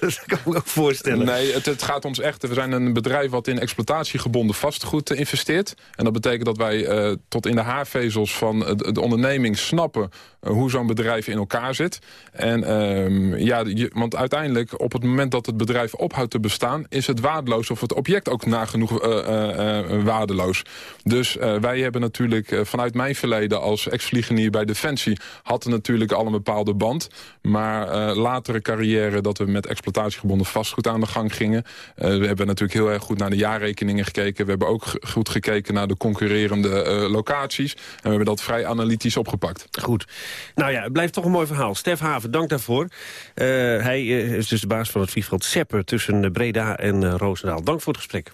dat kan ik me ook voorstellen. Nee, het, het, gaat ons echt... We zijn een bedrijf wat in exploitatiegebonden vastgoed investeert. En dat betekent dat wij uh, tot in de haarvezels van de, de onderneming snappen... Uh, hoe zo'n bedrijf in elkaar zit. En uh, ja, je, want uiteindelijk op het moment dat het bedrijf ophoudt te bestaan... is het waardeloos of het object ook nagenoeg uh, waardeloos. Dus wij hebben natuurlijk vanuit mijn verleden als ex-vliegenier bij Defensie... hadden natuurlijk al een bepaalde band. Maar uh, latere carrière dat we met exploitatiegebonden vastgoed aan de gang gingen. Uh, we hebben natuurlijk heel erg goed naar de jaarrekeningen gekeken. We hebben ook goed gekeken naar de concurrerende uh, locaties. En we hebben dat vrij analytisch opgepakt. Goed. Nou ja, het blijft toch een mooi verhaal. Stef Haven, dank daarvoor. hij is dus de baas van het vliegveld Seppen tussen Breda en Roosendaal. Dank voor het gesprek.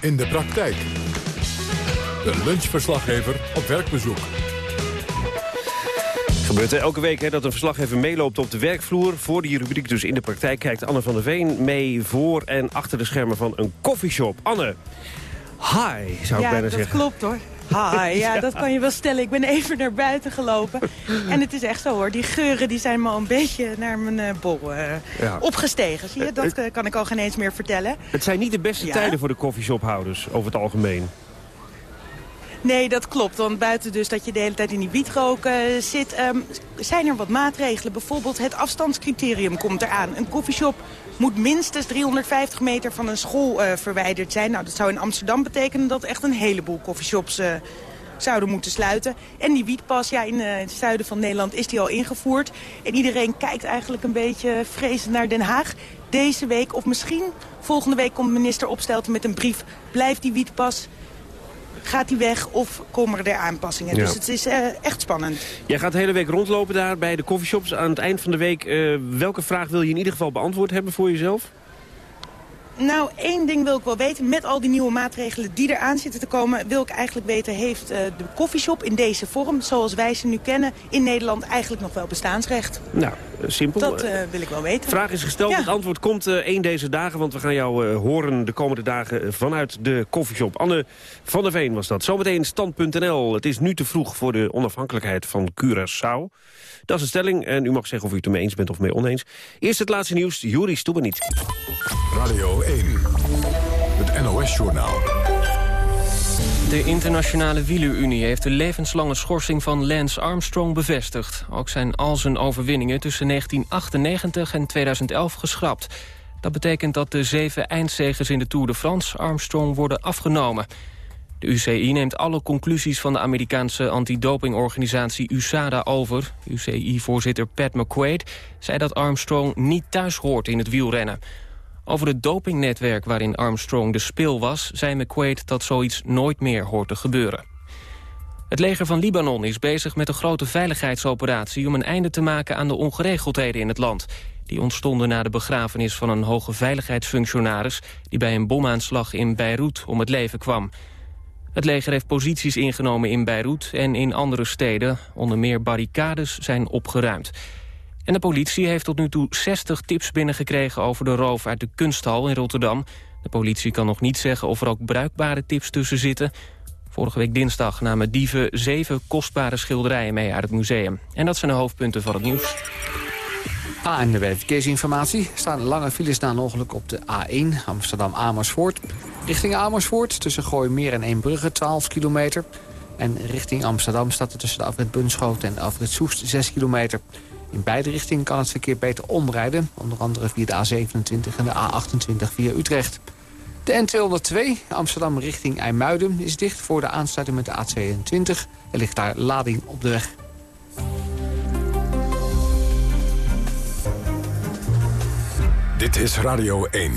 In de praktijk. De lunchverslaggever op werkbezoek. Gebeurt elke week hè, dat een verslaggever meeloopt op de werkvloer. Voor die rubriek dus in de praktijk kijkt Anne van der Veen mee voor en achter de schermen van een koffieshop. Anne, hi zou ik ja, bijna dat zeggen. klopt hoor. Hi, <laughs> ja, dat kan je wel stellen. Ik ben even naar buiten gelopen. <laughs> En het is echt zo hoor, die geuren die zijn me al een beetje naar mijn eh, bol eh, Ja. opgestegen. Zie je, dat eh, kan ik al geen eens meer vertellen. Het zijn niet de beste Ja? tijden voor de koffieshophouders over het algemeen. Nee, dat klopt. Want buiten dus dat je de hele tijd in die wietrook eh, zit... ehm, zijn er wat maatregelen. Bijvoorbeeld het afstandscriterium komt eraan. Een koffieshop moet minstens 350 meter van een school eh, verwijderd zijn. Nou, dat zou in Amsterdam betekenen dat echt een heleboel koffieshops... eh, zouden moeten sluiten. En die wietpas, ja, in, het zuiden van Nederland is die al ingevoerd. En iedereen kijkt eigenlijk een beetje vrezend naar Den Haag. Deze week, of misschien volgende week, komt minister Opstelten met een brief. Blijft die wietpas Gaat die weg of komen er aanpassingen? Ja. Dus het is eh, echt spannend. Jij gaat de hele week rondlopen daar bij de koffieshops. Aan het eind van de week, eh, welke vraag wil je in ieder geval beantwoord hebben voor jezelf? Nou, één ding wil ik wel weten. Met al die nieuwe maatregelen die eraan zitten te komen... wil ik eigenlijk weten, heeft eh, de koffieshop in deze vorm... zoals wij ze nu kennen, in Nederland eigenlijk nog wel bestaansrecht? Nou, simpel. Dat Eh, wil ik wel weten. De vraag is gesteld, Ja. het antwoord komt eh één deze dagen... want we gaan jou horen de komende dagen vanuit de koffieshop. Anne van der Veen was dat. Zometeen stand.nl. Het is nu te vroeg voor de onafhankelijkheid van Curaçao. Dat is een stelling en u mag zeggen of u het ermee eens bent of mee oneens. Eerst het laatste nieuws, Juri Stubenitski. Radio 1, het NOS-journaal. De Internationale Wielerunie heeft de levenslange schorsing van Lance Armstrong bevestigd. Ook zijn al zijn overwinningen tussen 1998 en 2011 geschrapt. Dat betekent dat de zeven eindzegers in de Tour de France Armstrong worden afgenomen. De UCI neemt alle conclusies van de Amerikaanse antidopingorganisatie USADA over. UCI-voorzitter Pat McQuaid zei dat Armstrong niet thuis hoort in het wielrennen. Over het dopingnetwerk waarin Armstrong de spil was... zei McQuaid dat zoiets nooit meer hoort te gebeuren. Het leger van Libanon is bezig met een grote veiligheidsoperatie... om een einde te maken aan de ongeregeldheden in het land. Die ontstonden na de begrafenis van een hoge veiligheidsfunctionaris... die bij een bomaanslag in Beirut om het leven kwam. Het leger heeft posities ingenomen in Beirut en in andere steden. Onder meer barricades zijn opgeruimd. En de politie heeft tot nu toe 60 tips binnengekregen over de roof uit de kunsthal in Rotterdam. De politie kan nog niet zeggen of er ook bruikbare tips tussen zitten. Vorige week dinsdag namen dieven zeven kostbare schilderijen mee uit het museum. En dat zijn de hoofdpunten van het nieuws. ANWB Verkeersinformatie. Er staan lange files na een ongeluk op de A1 Amsterdam-Amersfoort. Richting Amersfoort tussen Gooimeer en Eembrugge 12 kilometer. En richting Amsterdam staat er tussen de afrit Bunschoten en afrit Soest 6 kilometer. In beide richtingen kan het verkeer beter omrijden. Onder andere via de A27 en de A28 via Utrecht. De N202 Amsterdam richting IJmuiden is dicht voor de aansluiting met de A22. Er ligt daar lading op de weg. Dit is Radio 1.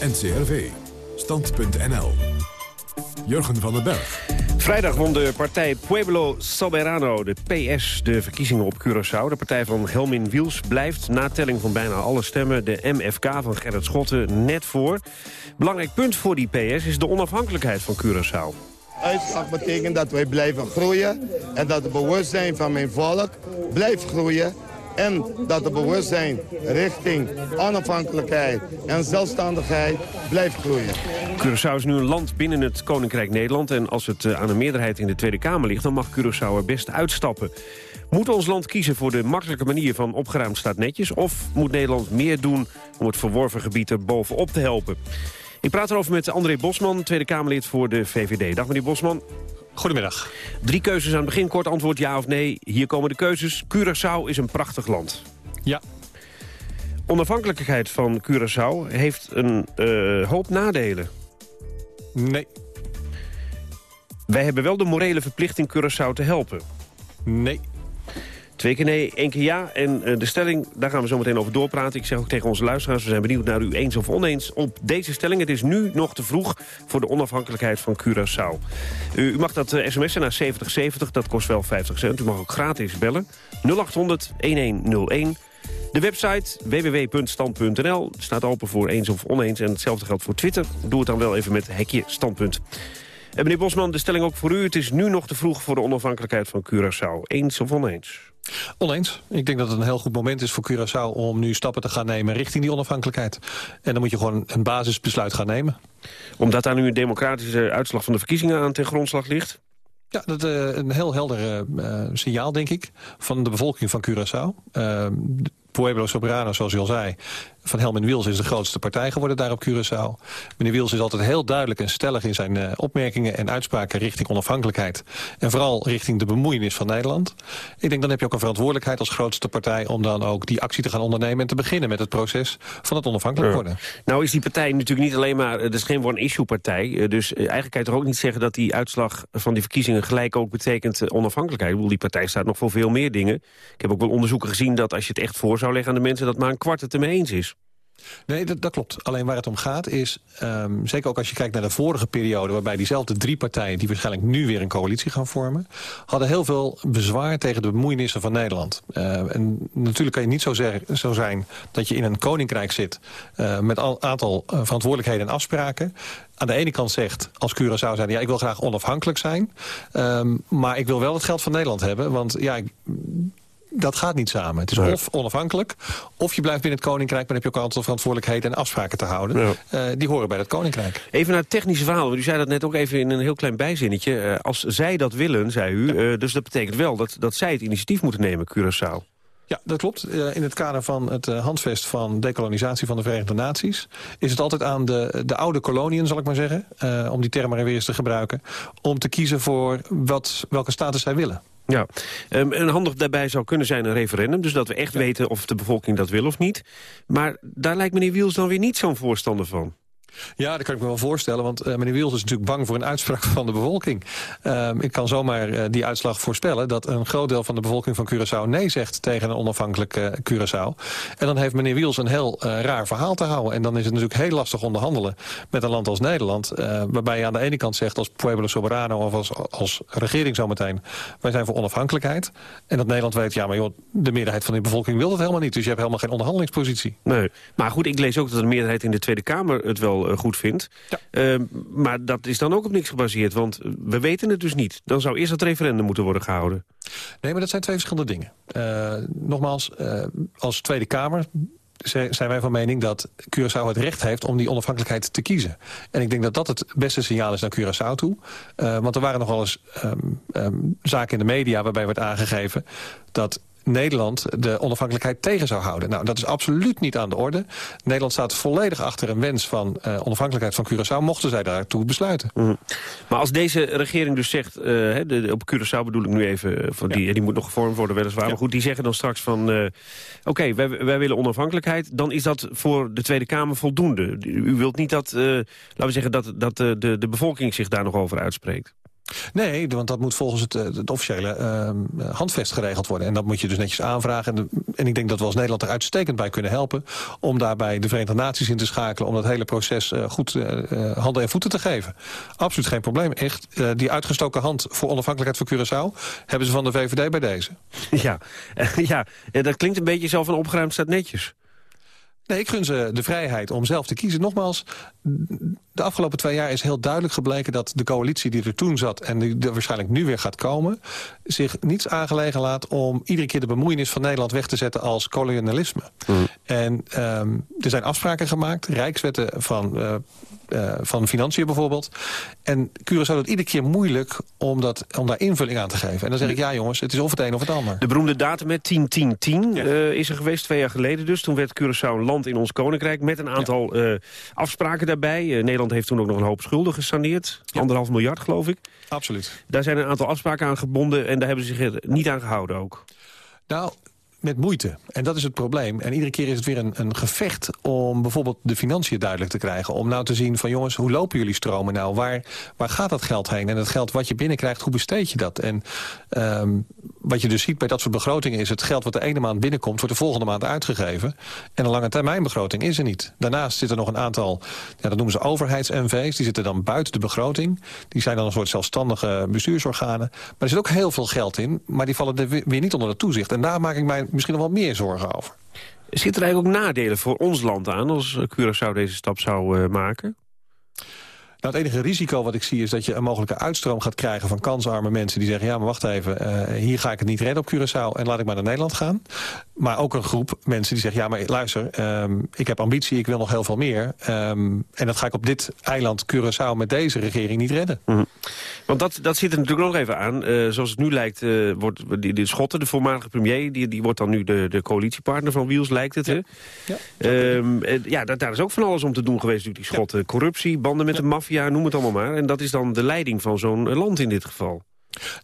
NCRV. Stand.nl. Jurgen van den Berg. Vrijdag won de partij Pueblo Soberano, de PS, de verkiezingen op Curaçao. De partij van Helmin Wiels blijft, na telling van bijna alle stemmen... de MFK van Gerrit Schotten net voor. Belangrijk punt voor die PS is de onafhankelijkheid van Curaçao. Uitslag betekent dat wij blijven groeien en dat het bewustzijn van mijn volk blijft groeien. En dat het bewustzijn richting onafhankelijkheid en zelfstandigheid blijft groeien. Curaçao is nu een land binnen het Koninkrijk Nederland... en als het eh, aan een meerderheid in de Tweede Kamer ligt... dan mag Curaçao er best uitstappen. Moet ons land kiezen voor de makkelijke manier van opgeruimd staat netjes... of moet Nederland meer doen om het verworven gebied er bovenop te helpen? Ik praat erover met André Bosman, Tweede Kamerlid voor de VVD. Dag meneer Bosman. Goedemiddag. Drie keuzes aan het begin, kort antwoord ja of nee. Hier komen de keuzes. Curaçao is een prachtig land. Ja. Onafhankelijkheid van Curaçao heeft een eh, hoop nadelen. Nee. Wij hebben wel de morele verplichting Curaçao te helpen. Nee. Twee keer nee, één keer ja. En eh, de stelling, daar gaan we zo meteen over doorpraten. Ik zeg ook tegen onze luisteraars, we zijn benieuwd naar u eens of oneens op deze stelling. Het is nu nog te vroeg voor de onafhankelijkheid van Curaçao. U, mag dat eh, sms'en naar 7070, dat kost wel 50 cent. U mag ook gratis bellen. 0800 1101. De website www.stand.nl staat open voor eens of oneens. En hetzelfde geldt voor Twitter. Doe het dan wel even met hekje standpunt. En meneer Bosman, de stelling ook voor u. Het is nu nog te vroeg voor de onafhankelijkheid van Curaçao. Eens of oneens? Oneens. Ik denk dat het een heel goed moment is voor Curaçao om nu stappen te gaan nemen richting die onafhankelijkheid. En dan moet je gewoon een basisbesluit gaan nemen. Omdat daar nu een democratische uitslag van de verkiezingen aan ten grondslag ligt? Ja, dat is uh, een heel helder uh, signaal, denk ik, van de bevolking van Curaçao. Uh, Pueblo Soberano, zoals u al zei, van Helmin Wiels is de grootste partij geworden daar op Curaçao. Meneer Wiels is altijd heel duidelijk en stellig in zijn uh, opmerkingen en uitspraken richting onafhankelijkheid. En vooral richting de bemoeienis van Nederland. Ik denk dan heb je ook een verantwoordelijkheid als grootste partij om dan ook die actie te gaan ondernemen en te beginnen met het proces van het onafhankelijk worden. Ja. Nou is die partij natuurlijk niet alleen maar, het is geen one-issue partij. Dus eigenlijk kan je toch ook niet zeggen dat die uitslag van die verkiezingen gelijk ook betekent onafhankelijkheid. Ik bedoel, die partij staat nog voor veel meer dingen. Ik heb ook wel onderzoeken gezien dat als je het echt voor zou leggen aan de mensen, dat maar een kwart het ermee eens is. Nee, dat, dat, klopt. Alleen waar het om gaat is, um, zeker ook als je kijkt naar de vorige periode... waarbij diezelfde drie partijen, die waarschijnlijk nu weer een coalitie gaan vormen... hadden heel veel bezwaar tegen de bemoeienissen van Nederland. Uh, en natuurlijk kan je niet zo, zo, zijn dat je in een koninkrijk zit... Uh, met een aantal uh, verantwoordelijkheden en afspraken aan de ene kant zegt als Curaçao zijn... ja, ik wil graag onafhankelijk zijn, um, maar ik wil wel het geld van Nederland hebben. Want ja, ik, dat gaat niet samen. Het is nee. of onafhankelijk, of je blijft binnen het koninkrijk... maar dan heb je ook een aantal verantwoordelijkheden en afspraken te houden. Ja. Uh, die horen bij het koninkrijk. Even naar het technische verhaal. U zei dat net ook even in een heel klein bijzinnetje. Uh, als zij dat willen, zei u, uh, dus dat betekent wel dat, dat zij het initiatief moeten nemen, Curaçao. Ja, dat klopt. in het kader van het handvest van dekolonisatie van de Verenigde Naties... is het altijd aan de, de oude koloniën, zal ik maar zeggen... Uh, om die term maar weer eens te gebruiken... om te kiezen voor wat, welke status zij willen. Ja, um, en handig daarbij zou kunnen zijn een referendum. Dus dat we echt ja. weten of de bevolking dat wil of niet. Maar daar lijkt meneer Wiels dan weer niet zo'n voorstander van. Ja, dat kan ik me wel voorstellen, want uh, meneer Wiels is natuurlijk bang voor een uitspraak <laughs> van de bevolking. Uh, ik kan zomaar uh, die uitslag voorspellen dat een groot deel van de bevolking van Curaçao nee zegt tegen een onafhankelijk Curaçao. En dan heeft meneer Wiels een heel raar verhaal te houden. En dan is het natuurlijk heel lastig onderhandelen met een land als Nederland. waarbij je aan de ene kant zegt als Pueblo Soberano of als, als regering zometeen, wij zijn voor onafhankelijkheid. En dat Nederland weet, ja maar joh, de meerderheid van de bevolking wil dat helemaal niet. Dus je hebt helemaal geen onderhandelingspositie. Nee, maar goed, ik lees ook dat de meerderheid in de Tweede Kamer het wel goed vindt. Ja. Uh, maar dat is dan ook op niks gebaseerd, want we weten het dus niet. Dan zou eerst het referendum moeten worden gehouden. Nee, maar dat zijn twee verschillende dingen. Uh, nogmaals, uh, als Tweede Kamer zijn wij van mening dat Curaçao het recht heeft om die onafhankelijkheid te kiezen. En ik denk dat dat het beste signaal is naar Curaçao toe. Uh, want er waren nogal eens um, um, zaken in de media waarbij werd aangegeven dat Nederland de onafhankelijkheid tegen zou houden. Nou, dat is absoluut niet aan de orde. Nederland staat volledig achter een wens van uh, onafhankelijkheid van Curaçao... mochten zij daartoe besluiten. Mm. Maar als deze regering dus zegt... Uh, de, de, op Curaçao bedoel ik nu even, voor die, ja. die moet nog gevormd worden weliswaar... Ja. maar goed, die zeggen dan straks van... oké, okay, wij, wij willen onafhankelijkheid... dan is dat voor de Tweede Kamer voldoende. U wilt niet dat, laten we zeggen... dat, dat de, de bevolking zich daar nog over uitspreekt. Nee, want dat moet volgens het, het officiële uh, handvest geregeld worden. En dat moet je dus netjes aanvragen. En, en, ik denk dat we als Nederland er uitstekend bij kunnen helpen... om daarbij de Verenigde Naties in te schakelen... om dat hele proces uh, goed handen en voeten te geven. Absoluut geen probleem. Echt, die uitgestoken hand voor onafhankelijkheid van Curaçao... hebben ze van de VVD bij deze. Ja, <laughs> ja dat klinkt een beetje zo van opgeruimd staat netjes. Nee, ik gun ze de vrijheid om zelf te kiezen. Nogmaals, de afgelopen twee jaar is heel duidelijk gebleken... dat de coalitie die er toen zat en die er waarschijnlijk nu weer gaat komen... zich niets aangelegen laat om iedere keer de bemoeienis van Nederland weg te zetten als kolonialisme. Mm. En um, er zijn afspraken gemaakt, rijkswetten van... Uh, uh, van financiën bijvoorbeeld. En Curaçao doet iedere keer moeilijk om, dat, om daar invulling aan te geven. En dan zeg ik, ja jongens, het is of het een of het ander. De beroemde datum met 10-10-10 ja. uh, is er geweest twee jaar geleden dus. Toen werd Curaçao een land in ons koninkrijk met een aantal ja. uh, afspraken daarbij. Nederland heeft toen ook nog een hoop schulden gesaneerd. Ja. Anderhalf miljard geloof ik. Absoluut. Daar zijn een aantal afspraken aan gebonden en daar hebben ze zich niet aan gehouden ook. Nou, met moeite. En dat is het probleem. En iedere keer is het weer een, een gevecht om bijvoorbeeld de financiën duidelijk te krijgen. Om nou te zien van jongens, hoe lopen jullie stromen nou? Waar, waar gaat dat geld heen? En het geld wat je binnenkrijgt, hoe besteed je dat? En um, wat je dus ziet bij dat soort begrotingen is... het geld wat de ene maand binnenkomt, wordt de volgende maand uitgegeven. En een lange termijn begroting is er niet. Daarnaast zitten nog een aantal, ja, dat noemen ze overheids-NV's. Die zitten dan buiten de begroting. Die zijn dan een soort zelfstandige bestuursorganen. Maar er zit ook heel veel geld in, maar die vallen er weer niet onder de toezicht. En daar maak ik mij misschien nog wel meer zorgen over. Zit er eigenlijk ook nadelen voor ons land aan... als Curaçao deze stap zou uh, maken? Nou, het enige risico wat ik zie is dat je een mogelijke uitstroom gaat krijgen van kansarme mensen die zeggen, ja, maar wacht even, uh, hier ga ik het niet redden op Curaçao en laat ik maar naar Nederland gaan. Maar ook een groep mensen die zeggen, ja, maar luister, um, ik heb ambitie, ik wil nog heel veel meer. Um, en dat ga ik op dit eiland Curaçao met deze regering niet redden. Mm -hmm. Want dat, dat zit er natuurlijk nog even aan. Uh, zoals het nu lijkt, uh, wordt die, die Schotten, de voormalige premier, die, die wordt dan nu de, de coalitiepartner van Wiels, lijkt het. Ja, hè? ja, um, ja daar, daar is ook van alles om te doen geweest, natuurlijk, die Schotten. Ja. Corruptie, banden met ja. de maffia, noem het allemaal maar. En dat is dan de leiding van zo'n land in dit geval.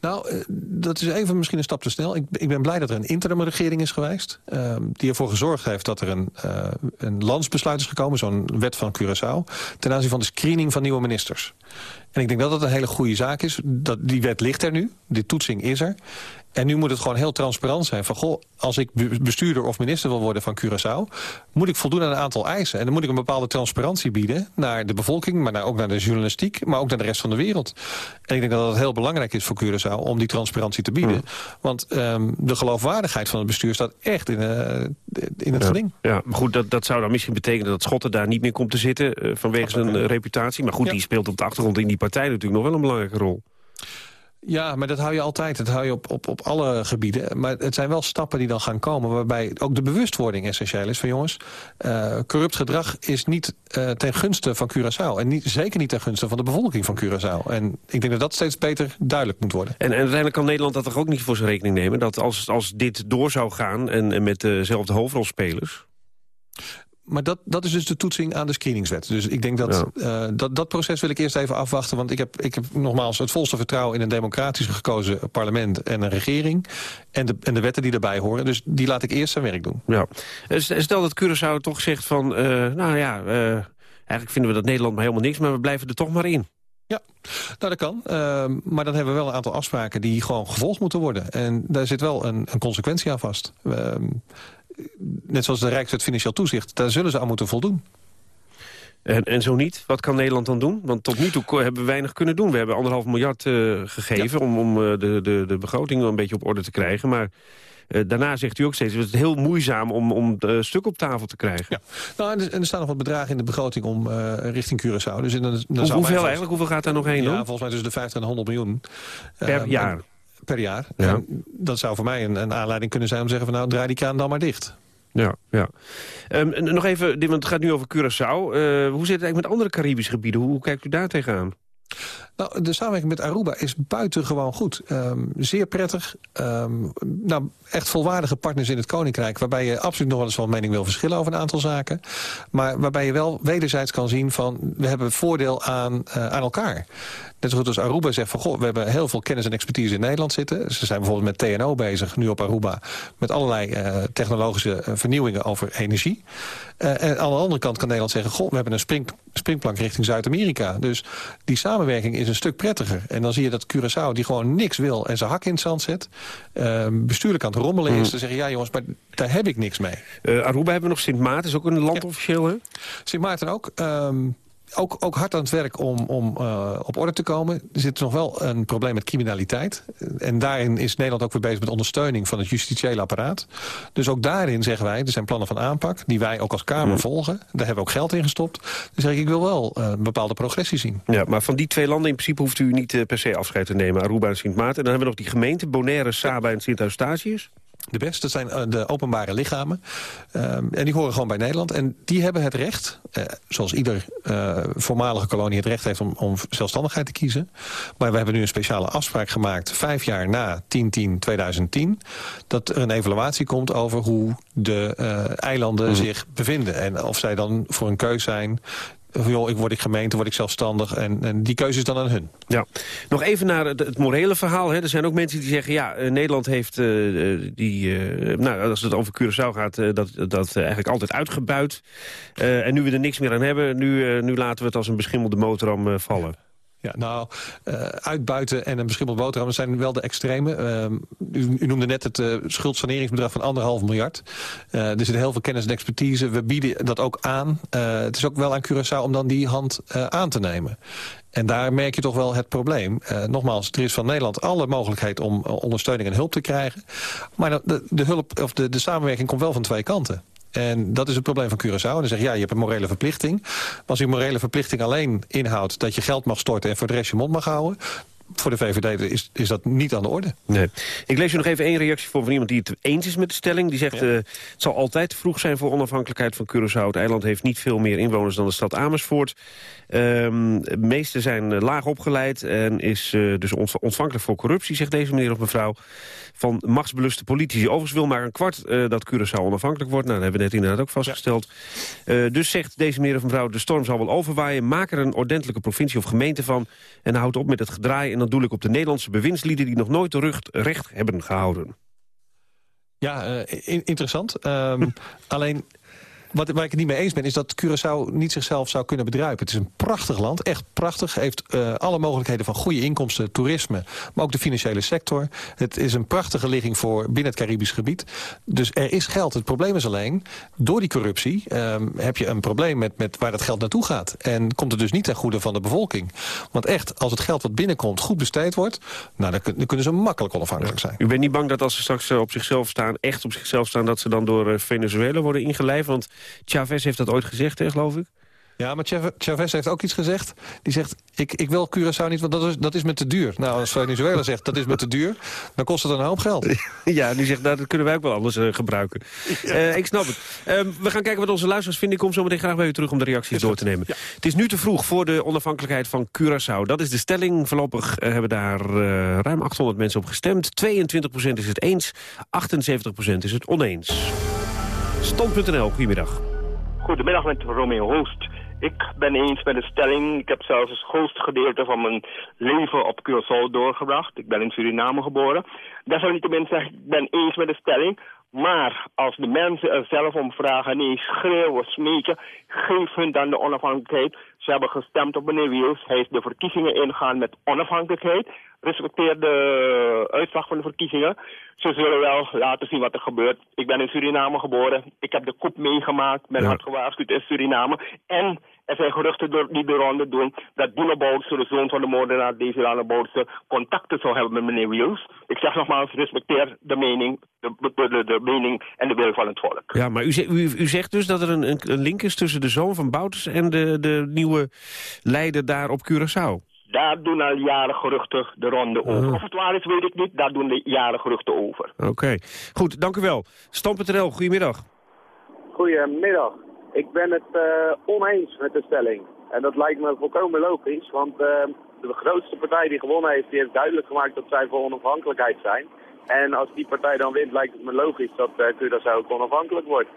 Nou, dat is even misschien een stap te snel. Ik, ik ben blij dat er een interim regering is geweest... Uh, die ervoor gezorgd heeft dat er een, uh, een landsbesluit is gekomen... zo'n wet van Curaçao... ten aanzien van de screening van nieuwe ministers. En ik denk dat dat een hele goede zaak is. Dat, die wet ligt er nu, die toetsing is er. En nu moet het gewoon heel transparant zijn. Van, goh, als ik bestuurder of minister wil worden van Curaçao... moet ik voldoen aan een aantal eisen. En dan moet ik een bepaalde transparantie bieden... naar de bevolking, maar ook naar de journalistiek... maar ook naar de rest van de wereld. En ik denk dat het heel belangrijk is voor Curaçao... om die transparantie te bieden. Mm. Want um, de geloofwaardigheid van het bestuur staat echt in, uh, in het ja. geding. Ja, maar goed, dat, dat zou dan misschien betekenen... dat Schotten daar niet meer komt te zitten uh, vanwege zijn uh, reputatie. Maar goed, ja. die speelt op de achtergrond in die partij natuurlijk nog wel een belangrijke rol. Ja, maar dat hou je altijd. Dat hou je op, op, op alle gebieden. Maar het zijn wel stappen die dan gaan komen... waarbij ook de bewustwording essentieel is van jongens... Uh, corrupt gedrag is niet uh, ten gunste van Curaçao. En niet, zeker niet ten gunste van de bevolking van Curaçao. En ik denk dat dat steeds beter duidelijk moet worden. En, en uiteindelijk kan Nederland dat toch ook niet voor zijn rekening nemen? Dat als, als dit door zou gaan en, en met dezelfde hoofdrolspelers maar dat, dat is dus de toetsing aan de screeningswet. Dus ik denk dat, ja. uh, dat dat proces wil ik eerst even afwachten. Want ik heb, ik heb nogmaals het volste vertrouwen in een democratisch gekozen parlement en een regering. En de, en de wetten die daarbij horen. Dus die laat ik eerst zijn werk doen. Ja. Stel dat Curaçao toch zegt van, uh, nou ja, uh, eigenlijk vinden we dat Nederland maar helemaal niks. Maar we blijven er toch maar in. Ja, nou dat kan. Uh, maar dan hebben we wel een aantal afspraken die gewoon gevolgd moeten worden. En daar zit wel een, een consequentie aan vast. Uh, net zoals de Rijkswet Financieel Toezicht, daar zullen ze aan moeten voldoen. En, en zo niet? Wat kan Nederland dan doen? Want tot nu toe hebben we weinig kunnen doen. We hebben anderhalf miljard uh, gegeven ja. om, om uh, de, de, de begroting een beetje op orde te krijgen. Maar uh, daarna zegt u ook steeds, het is heel moeizaam om, om uh, stuk op tafel te krijgen. Ja. Nou, en, er, en er staan nog wat bedragen in de begroting om uh, richting Curaçao. Dus in, dan, dan Hoe, hoeveel eigenlijk? Hoeveel gaat daar nog heen ja, dan? volgens mij tussen de 50 en 100 miljoen. Per jaar? En, per jaar. Ja. En dat zou voor mij een, een aanleiding kunnen zijn om te zeggen van nou, draai die kraan dan maar dicht. Ja, ja. Um, nog even, want het gaat nu over Curaçao. Uh, hoe zit het eigenlijk met andere Caribische gebieden? Hoe, hoe kijkt u daar tegenaan? Nou, de samenwerking met Aruba is buitengewoon goed. Um, zeer prettig. Um, nou, echt volwaardige partners in het Koninkrijk... waarbij je absoluut nog wel eens van mening wil verschillen over een aantal zaken. Maar waarbij je wel wederzijds kan zien van... we hebben voordeel aan, uh, aan elkaar. Net zo goed als Aruba zegt van... goh, we hebben heel veel kennis en expertise in Nederland zitten. Ze zijn bijvoorbeeld met TNO bezig, nu op Aruba... met allerlei uh, technologische uh, vernieuwingen over energie. En aan de andere kant kan Nederland zeggen... goh, we hebben een spring, springplank richting Zuid-Amerika. Dus die samenwerking is een stuk prettiger. En dan zie je dat Curaçao, die gewoon niks wil en zijn hak in het zand zet... Uh, bestuurlijk aan het rommelen is, mm. te zeggen... ja jongens, maar daar heb ik niks mee. Uh, Aruba hebben we nog Sint Maarten, is ook een land ja. officieel, hè? Sint Maarten ook. Um, ook, ook hard aan het werk om, om uh, op orde te komen. Er zit nog wel een probleem met criminaliteit. En daarin is Nederland ook weer bezig met ondersteuning van het justitiële apparaat. Dus ook daarin zeggen wij, er zijn plannen van aanpak... die wij ook als Kamer mm. volgen. Daar hebben we ook geld in gestopt. Dus zeg ik, ik wil wel uh, een bepaalde progressie zien. Ja, maar van die twee landen in principe hoeft u niet uh, per se afscheid te nemen. Aruba en Sint Maarten. En dan hebben we nog die gemeenten, Bonaire, Saba en Sint-Eustatius. De beste, zijn uh, de openbare lichamen. Um, en die horen gewoon bij Nederland. En die hebben het recht, uh, zoals ieder uh, voormalige kolonie het recht heeft om, om, zelfstandigheid te kiezen. Maar we hebben nu een speciale afspraak gemaakt, vijf jaar na 10-10-2010... dat er een evaluatie komt over hoe de eilanden mm. zich bevinden. En of zij dan voor een keus zijn ik word ik gemeente, word ik zelfstandig. En, en die keuze is dan aan hun. Ja. Nog even naar het, morele verhaal. Hè. Er zijn ook mensen die zeggen, ja, uh, Nederland heeft uh, die... Uh, nou, als het over Curaçao gaat, dat, dat eigenlijk altijd uitgebuit. en nu we er niks meer aan hebben, nu, nu laten we het als een beschimmelde motorram vallen. Ja, nou, uh, uitbuiten en een beschimmeld boterham zijn wel de extreme. Uh, u, u, noemde net het schuldsaneringsbedrag van anderhalf miljard. er zit heel veel kennis en expertise. We bieden dat ook aan. het is ook wel aan Curaçao om dan die hand aan te nemen. En daar merk je toch wel het probleem. nogmaals, er is van Nederland alle mogelijkheid om ondersteuning en hulp te krijgen. Maar de, de hulp of de, de samenwerking komt wel van twee kanten. En dat is het probleem van Curaçao. En dan zeg je, ja, je hebt een morele verplichting. Maar als die morele verplichting alleen inhoudt... dat je geld mag storten en voor de rest je mond mag houden voor de VVD is, is dat niet aan de orde. Nee. Ik lees u nog even één reactie voor van iemand die het eens is met de stelling. Die zegt, ja. uh, het zal altijd vroeg zijn voor onafhankelijkheid van Curaçao. Het eiland heeft niet veel meer inwoners dan de stad Amersfoort. Um, de meeste zijn uh, laag opgeleid en is uh, dus ontvankelijk voor corruptie, zegt deze meneer of mevrouw. Van machtsbeluste politici. Overigens wil maar een kwart dat Curaçao onafhankelijk wordt. Nou, dat hebben we net inderdaad ook vastgesteld. Ja. dus zegt deze meneer of mevrouw, de storm zal wel overwaaien. Maak er een ordentelijke provincie of gemeente van. En houd op met het gedraai en dan doe ik op de Nederlandse bewindslieden... die nog nooit de rug recht hebben gehouden. Ja, in interessant. Um, <laughs> alleen wat, waar ik het niet mee eens ben, is dat Curaçao niet zichzelf zou kunnen bedruipen. Het is een prachtig land, echt prachtig. Heeft uh, alle mogelijkheden van goede inkomsten, toerisme, maar ook de financiële sector. Het is een prachtige ligging voor binnen het Caribisch gebied. Dus er is geld. Het probleem is alleen, door die corruptie um, heb je een probleem met, met waar dat geld naartoe gaat. En komt het dus niet ten goede van de bevolking. Want echt, als het geld wat binnenkomt goed besteed wordt, nou, dan, dan kunnen ze makkelijk onafhankelijk zijn. U bent niet bang dat als ze straks op zichzelf staan, echt op zichzelf staan, dat ze dan door uh, Venezuela worden ingelijfd? Want Chavez heeft dat ooit gezegd, hè, geloof ik? Ja, maar Chavez heeft ook iets gezegd. Die zegt, ik, ik wil Curaçao niet, want dat is, dat is me te duur. Nou, als Venezuela zegt, dat is me te duur, dan kost het een hoop geld. <laughs> Ja, die zegt, nou, dat kunnen wij ook wel anders uh, gebruiken. Ja. Uh, ik snap het. Um, we gaan kijken wat onze luisteraars vinden. Ik kom zo meteen graag bij u terug om de reacties door te nemen. Ja. Het is nu te vroeg voor de onafhankelijkheid van Curaçao. Dat is de stelling. Voorlopig uh, hebben daar ruim 800 mensen op gestemd. 22% is het eens, 78% is het oneens. Stand.nl, goedemiddag. Goedemiddag met Romeo Hoost. Ik ben eens met de stelling. Ik heb zelfs het grootste gedeelte van mijn leven op Curaçao doorgebracht. Ik ben in Suriname geboren. Desalniettemin zeg ik, ben eens met de stelling. Maar als de mensen er zelf om vragen, nee, schreeuwen, smeken, geef hun dan de onafhankelijkheid. Ze hebben gestemd op meneer Wiels. Hij is de verkiezingen ingaan met onafhankelijkheid. Respecteer de uitslag van de verkiezingen. Ze zullen wel laten zien wat er gebeurt. Ik ben in Suriname geboren. Ik heb de koep meegemaakt. Men ja. had gewaarschuwd in Suriname. En er zijn geruchten door, die de ronde doen dat Boutse, de zoon van de moordenaar Desilane Boutse, contacten zou hebben met meneer Wiels. Ik zeg nogmaals, respecteer de mening, de, de, de, de mening en de wil van het volk. Ja, maar u, u, u zegt dus dat er een, een link is tussen de zoon van Boutse en de, de nieuwe leider daar op Curaçao. Daar doen al jaren geruchten de ronde over. Oh. Of het waar is, weet ik niet. Daar doen de jaren geruchten over. Oké. Okay. Goed, dank u wel. Stam.nl, goedemiddag. Goedemiddag. Ik ben het uh, oneens met de stelling. En dat lijkt me volkomen logisch, want uh, de grootste partij die gewonnen heeft, die heeft duidelijk gemaakt dat zij voor onafhankelijkheid zijn. En als die partij dan wint, lijkt het me logisch dat uh, Curaçao ook onafhankelijk wordt.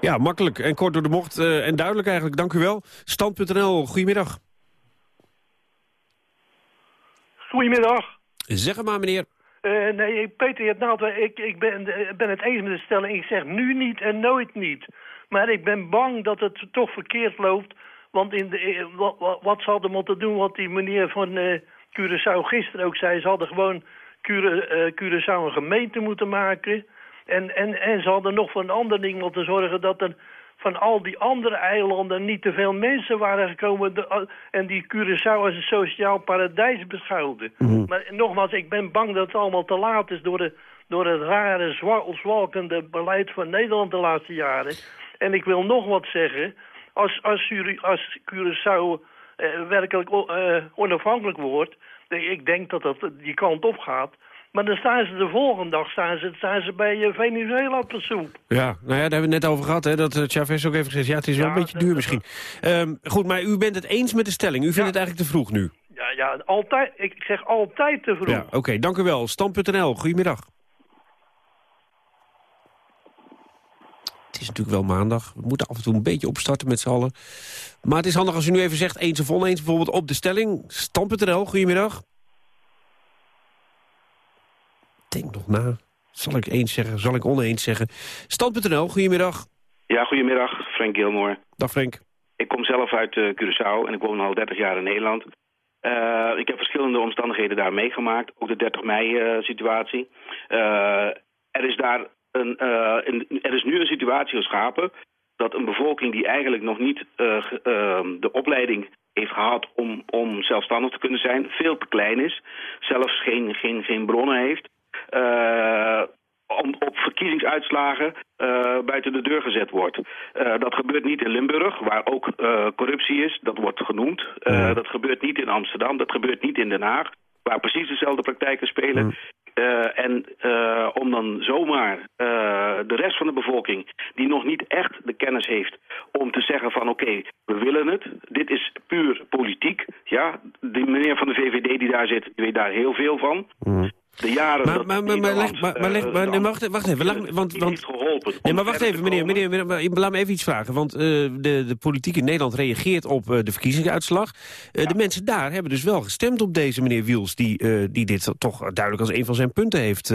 Ja, makkelijk en kort door de bocht uh, en duidelijk eigenlijk. Dank u wel. Stand.nl, goedemiddag. Goedemiddag. Zeg het maar, meneer. Uh, nee, Peter, je nou, ik, ik ben, ben het eens met de stelling. Ik zeg nu niet en nooit niet. Maar ik ben bang dat het toch verkeerd loopt. Want in de, wat, wat ze hadden moeten doen, wat die meneer van uh, Curaçao gisteren ook zei... ze hadden gewoon Cura, uh, Curaçao een gemeente moeten maken... En, en, en ze hadden nog voor een ander ding moeten zorgen dat er van al die andere eilanden niet te veel mensen waren gekomen... De, en die Curaçao als een sociaal paradijs beschouwden. Mm -hmm. Maar nogmaals, ik ben bang dat het allemaal te laat is... door, de, door het rare, zwalkende beleid van Nederland de laatste jaren. En ik wil nog wat zeggen. Als, als, als Curaçao eh, werkelijk uh, onafhankelijk wordt... ik denk dat dat die kant op gaat... Maar dan staan ze de volgende dag staan ze, staan ze bij uh, Venezuela op de soep. Ja, nou ja, daar hebben we het net over gehad. Hè, dat Chavez ook even gezegd, ja, het is wel ja, een beetje duur misschien. Um, goed, maar u bent het eens met de stelling. U vindt ja. het eigenlijk te vroeg nu. Ja, ja altijd, ik zeg altijd te vroeg. Ja, Oké, okay, dank u wel. Stam.nl, goedemiddag. Is natuurlijk wel maandag. We moeten af en toe een beetje opstarten met z'n allen. Maar het is handig als u nu even zegt eens of oneens, bijvoorbeeld op de stelling. Stam.nl, goedemiddag. denk nog na. Zal ik eens zeggen, zal ik oneens zeggen. Stand.nl, goedemiddag. Ja, goedemiddag, Frank Gilmore. Dag Frank. Ik kom zelf uit uh, Curaçao en ik woon al 30 jaar in Nederland. Uh, ik heb verschillende omstandigheden daar meegemaakt. Ook de 30 mei-situatie. Uh, er is daar een, in, er is nu een situatie geschapen dat een bevolking die eigenlijk nog niet de opleiding heeft gehad om, om zelfstandig te kunnen zijn, veel te klein is. Zelfs geen, geen, geen bronnen heeft. Uh, om, op verkiezingsuitslagen uh, buiten de deur gezet wordt. Uh, dat gebeurt niet in Limburg, waar ook corruptie is. Dat wordt genoemd. Dat gebeurt niet in Amsterdam. Dat gebeurt niet in Den Haag, waar precies dezelfde praktijken spelen. Uh, en uh, om dan zomaar uh, de rest van de bevolking, die nog niet echt de kennis heeft, om te zeggen van oké, we willen het. Dit is puur politiek. Ja, die meneer van de VVD die daar zit, die weet daar heel veel van. Mm. De jaren maar, maar, maar, maar, leg, maar, maar, leg, maar nee, wacht, wacht even. Lag, want, want, geholpen. Nee, maar wacht even, meneer, meneer, meneer, maar, laat me even iets vragen. Want uh, de, de politiek in Nederland reageert op uh, de verkiezingsuitslag. Uh, ja. De mensen daar hebben dus wel gestemd op deze meneer Wiels... die, die dit toch duidelijk als een van zijn punten heeft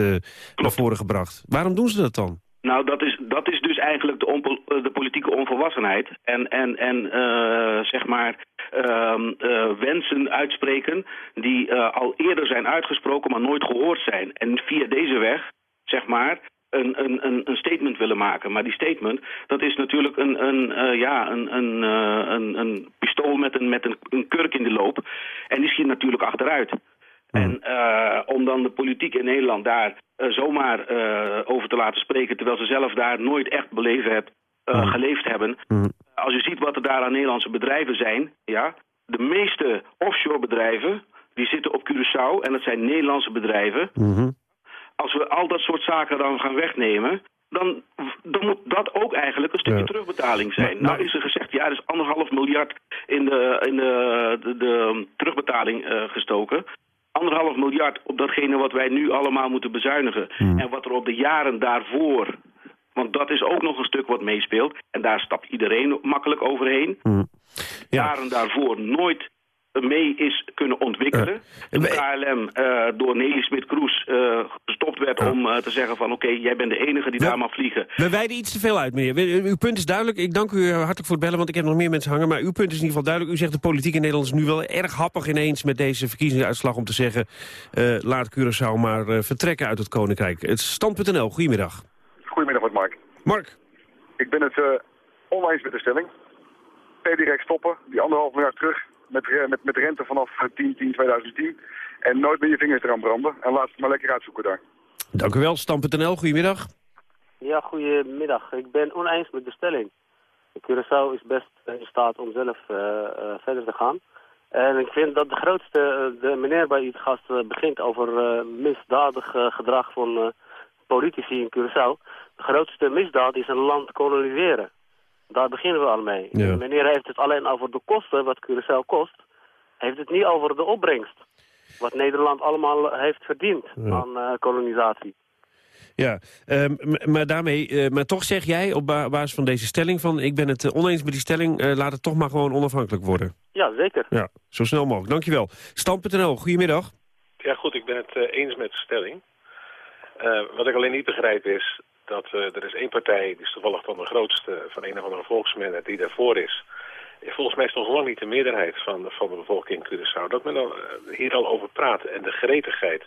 naar voren gebracht. Waarom doen ze dat dan? Nou, dat is, dat is dus eigenlijk de, de politieke onvolwassenheid. En, en, en uh, zeg maar uh, uh, wensen uitspreken die al eerder zijn uitgesproken, maar nooit gehoord zijn. En via deze weg, zeg maar, een, een, een, statement willen maken. Maar die statement, dat is natuurlijk een, een, ja, een, een, een, een pistool met, een, met een, een kurk in de loop. En die schiet natuurlijk achteruit. En uh, om dan de politiek in Nederland daar uh, zomaar uh, over te laten spreken... terwijl ze zelf daar nooit echt beleven hebben, mm. geleefd hebben. Mm. Als je ziet wat er daar aan Nederlandse bedrijven zijn... Ja, de meeste offshore bedrijven die zitten op Curaçao en dat zijn Nederlandse bedrijven. Mm -hmm. Als we al dat soort zaken dan gaan wegnemen... Dan, dan moet dat ook eigenlijk een stukje ja. terugbetaling zijn. Maar, nou is er gezegd, ja, er is anderhalf miljard in de, in de, de, de terugbetaling gestoken anderhalf miljard op datgene wat wij nu allemaal moeten bezuinigen. Hmm. En wat er op de jaren daarvoor... Want dat is ook nog een stuk wat meespeelt. En daar stapt iedereen makkelijk overheen. Hmm. Ja. Jaren daarvoor nooit mee is kunnen ontwikkelen. Uh, de KLM uh, door Nelly Smit-Kroes uh, gestopt werd uh. om te zeggen van... oké, okay, jij bent de enige die we, daar mag vliegen. We wijden iets te veel uit, meneer. Uw punt is duidelijk. Ik dank u hartelijk voor het bellen, want ik heb nog meer mensen hangen. Maar uw punt is in ieder geval duidelijk. U zegt de politiek in Nederland is nu wel erg happig ineens... met deze verkiezingsuitslag om te zeggen... laat Curaçao maar vertrekken uit het Koninkrijk. Het Stand.nl, goedemiddag. Goedemiddag, met Mark. Mark. Ik ben het oneens met de stelling. Per direct stoppen, die anderhalf miljard terug met, met, met rente vanaf 10, 10, 2010. En nooit meer je vingers eraan branden. En laat het maar lekker uitzoeken daar. Dank u wel, Stam.nl. Goedemiddag. Ja, goedemiddag. Ik ben oneens met de stelling. Curaçao is best in staat om zelf uh, uh, verder te gaan. En ik vind dat de grootste, de meneer bij het gast uh, begint over misdadig gedrag van politici in Curaçao. De grootste misdaad is een land koloniseren. Daar beginnen we al mee. Ja. Meneer heeft het alleen over de kosten, wat Curaçao kost. Heeft het niet over de opbrengst. Wat Nederland allemaal heeft verdiend Ja. aan uh, kolonisatie. Ja, um, maar daarmee, uh, maar toch zeg jij op ba basis van deze stelling van... ik ben het uh, oneens met die stelling, uh, laat het toch maar gewoon onafhankelijk worden. Ja, zeker. Ja, zo snel mogelijk. Dankjewel. Stand.nl, goedemiddag. Ja goed, ik ben het eens met de stelling. wat ik alleen niet begrijp is dat uh, er is één partij, die is toevallig dan de grootste van een of andere volksminderheid die daarvoor is. Volgens mij is nog lang niet de meerderheid van, van de bevolking in Curaçao. Dat men dan uh, hier al over praat en de gretigheid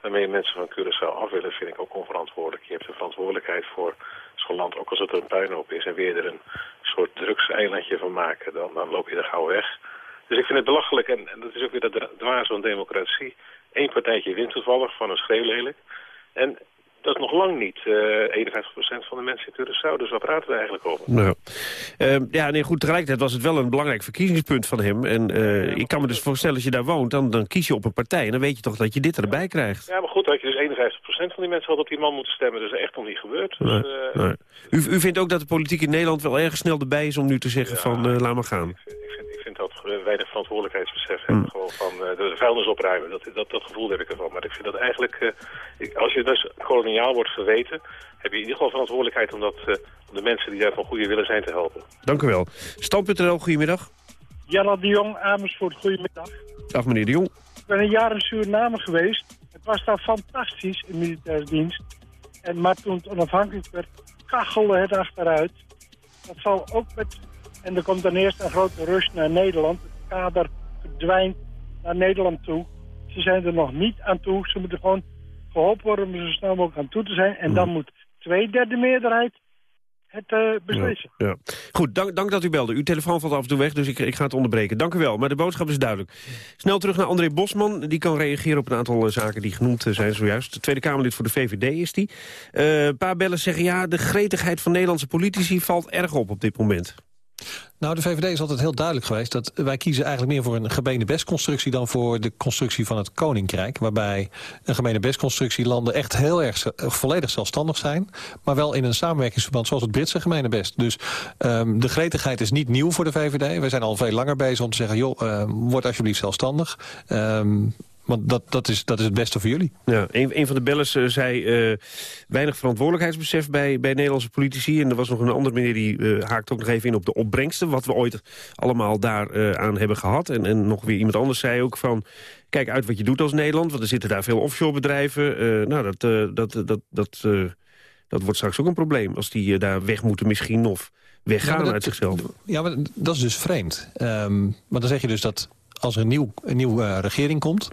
waarmee mensen van Curaçao af willen, vind ik ook onverantwoordelijk. Je hebt een verantwoordelijkheid voor zo'n land, ook als het een puinhoop is en weer er een soort drugseilandje van maken, dan, dan loop je er gauw weg. Dus ik vind het belachelijk, en, en dat is ook weer dat dwaas van democratie. Eén partijtje wint toevallig van een schreeuwlelijk. En dat is nog lang niet uh, 51% van de mensen in Curaçao. Dus waar praten we eigenlijk over? Nou, uh, ja, nee, goed, tegelijkertijd was het wel een belangrijk verkiezingspunt van hem. En uh, ja, ik kan me dus voorstellen, als je daar woont, dan, dan kies je op een partij. En dan weet je toch dat je dit erbij krijgt. Ja, maar goed, had je dus 51% van die mensen had op die man moeten stemmen. Dus echt nog niet gebeurd. Dus, nee, nee. U, u vindt ook dat de politiek in Nederland wel erg snel erbij is om nu te zeggen ja, van, laat maar gaan? Ik vind, ik vind, ik vind dat we weinig verantwoordelijkheidsbesef hebben. Mm. Gewoon van de, de vuilnis opruimen. Dat, dat, dat gevoel heb ik ervan. Maar ik vind dat eigenlijk, ik, als je dus koloniaal wordt verweten, heb je in ieder geval verantwoordelijkheid om, dat, uh, om de mensen die daar van goede willen zijn te helpen. Dank u wel. Stand.nl, goedemiddag. Jella de Jong, Amersfoort, goedemiddag. Dag meneer de Jong. Ik ben een jaar in Suriname geweest. Het was daar fantastisch in militaire dienst. En, maar toen het onafhankelijk werd, kachelde het achteruit. Dat zal ook met... En er komt dan eerst een grote rush naar Nederland. Het kader verdwijnt naar Nederland toe. Ze zijn er nog niet aan toe. Ze moeten gewoon geholpen worden om er zo snel mogelijk aan toe te zijn. En dan moet twee derde meerderheid het eh, beslissen. Ja. Goed, dank, dank dat u belde. Uw telefoon valt af en toe weg, dus ik, ik ga het onderbreken. Dank u wel, maar de boodschap is duidelijk. Snel terug naar André Bosman. Die kan reageren op een aantal eh, zaken die genoemd eh, zijn zojuist. De Tweede Kamerlid voor de VVD is die. Een paar bellen zeggen, ja, de gretigheid van Nederlandse politici valt erg op op dit moment. Nou, de VVD is altijd heel duidelijk geweest... dat wij kiezen eigenlijk meer voor een gemene bestconstructie... dan voor de constructie van het Koninkrijk. Waarbij een gemene bestconstructie landen echt heel erg volledig zelfstandig zijn... maar wel in een samenwerkingsverband zoals het Britse gemene best. Dus um, de gretigheid is niet nieuw voor de VVD. Wij zijn al veel langer bezig om te zeggen... joh, uh, word alsjeblieft zelfstandig. Um, want dat, dat, is, dat is het beste voor jullie. Ja, een, een van de bellers uh, zei uh, weinig verantwoordelijkheidsbesef bij, bij Nederlandse politici. En er was nog een andere meneer die uh, haakt ook nog even in op de opbrengsten. Wat we ooit allemaal daar aan hebben gehad. En, en nog weer iemand anders zei ook van... Kijk uit wat je doet als Nederland, want er zitten daar veel offshore bedrijven. nou, dat, dat, dat, dat, dat wordt straks ook een probleem. Als die daar weg moeten misschien of weggaan ja, dat, uit zichzelf. Ja, maar dat is dus vreemd. Um, maar dan zeg je dus dat als er een nieuw, nieuwe uh, regering komt...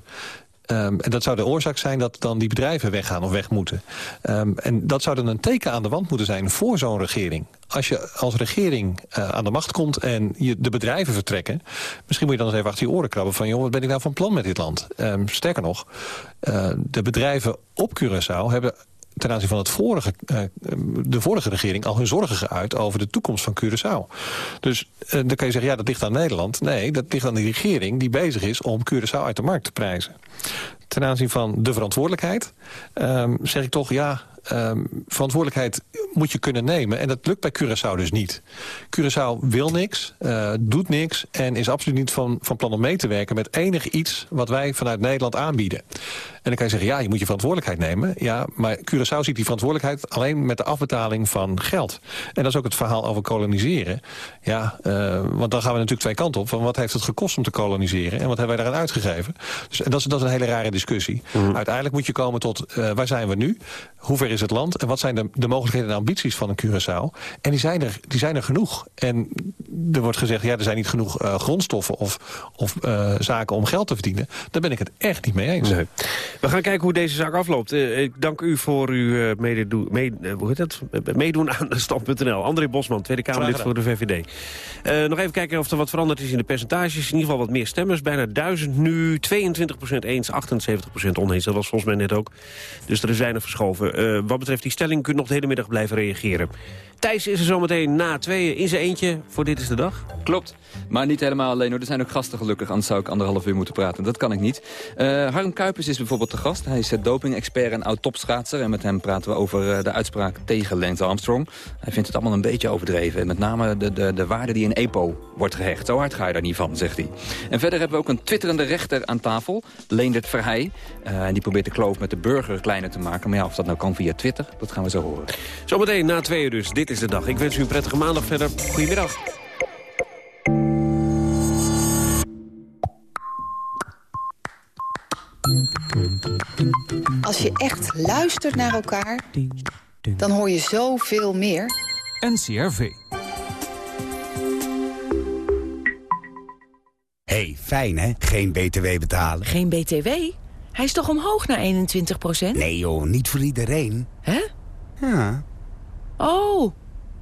Um, en dat zou de oorzaak zijn dat dan die bedrijven weggaan of weg moeten. Um, en dat zou dan een teken aan de wand moeten zijn voor zo'n regering. Als je als regering uh, aan de macht komt en je de bedrijven vertrekken... misschien moet je dan eens even achter je oren krabben van... joh, wat ben ik nou van plan met dit land? Um, sterker nog, uh, de bedrijven op Curaçao hebben ten aanzien van het vorige, uh, de vorige regering al hun zorgen geuit over de toekomst van Curaçao. Dus uh, dan kan je zeggen, ja, dat ligt aan Nederland. Nee, dat ligt aan de regering die bezig is om Curaçao uit de markt te prijzen. Ten aanzien van de verantwoordelijkheid um, zeg ik toch, ja, um, verantwoordelijkheid moet je kunnen nemen. En dat lukt bij Curaçao dus niet. Curaçao wil niks, uh, doet niks en is absoluut niet van, van plan om mee te werken met enig iets wat wij vanuit Nederland aanbieden. En dan kan je zeggen, ja, je moet je verantwoordelijkheid nemen. Ja, maar Curaçao ziet die verantwoordelijkheid alleen met de afbetaling van geld. En dat is ook het verhaal over koloniseren. Ja, uh, want dan gaan we natuurlijk twee kanten op. Van wat heeft het gekost om te koloniseren en wat hebben wij daaraan uitgegeven? Dus en dat is, dat is een hele rare discussie. Mm. Uiteindelijk moet je komen tot, uh, waar zijn we nu? Hoe ver is het land? En wat zijn de, de mogelijkheden en ambities van een Curaçao? En die zijn er, die zijn er genoeg. En er wordt gezegd, ja, er zijn niet genoeg uh, grondstoffen of, of zaken om geld te verdienen. Daar ben ik het echt niet mee eens. Nee. We gaan kijken hoe deze zaak afloopt. Uh, ik dank u voor uw meedoen, mee, uh, hoe heet dat? meedoen aan stand.nl. André Bosman, Tweede Kamerlid voor de VVD. nog even kijken of er wat veranderd is in de percentages. In ieder geval wat meer stemmers. Bijna duizend nu, 22% eens, 78% oneens. Dat was volgens mij net ook. Dus er is weinig verschoven. wat betreft die stelling kunt u nog de hele middag blijven reageren. Thijs is er zometeen na tweeën in zijn eentje voor Dit is de Dag. Klopt, maar niet helemaal alleen hoor. Er zijn ook gasten gelukkig, anders zou ik anderhalf uur moeten praten. Dat kan ik niet. Uh, Harm Kuipers is bijvoorbeeld de gast. Hij is doping-expert en oud-topschaatser. En met hem praten we over de uitspraak tegen Lance Armstrong. Hij vindt het allemaal een beetje overdreven. En met name de, de, de waarde die in EPO wordt gehecht. Zo hard ga je daar niet van, zegt hij. En verder hebben we ook een twitterende rechter aan tafel. Leendert Verheij. Uh, die probeert de kloof met de burger kleiner te maken. Maar ja, of dat nou kan via Twitter, dat gaan we zo horen. Zometeen na tweeën dus. Dit is de dag. Ik wens u een prettige maandag verder. Goedemiddag. Als je echt luistert naar elkaar, dan hoor je zoveel meer. NCRV. hey, fijn hè? Geen BTW betalen. Geen BTW? Hij is toch omhoog naar 21% Nee joh, niet voor iedereen. Hè? Ja. Oh.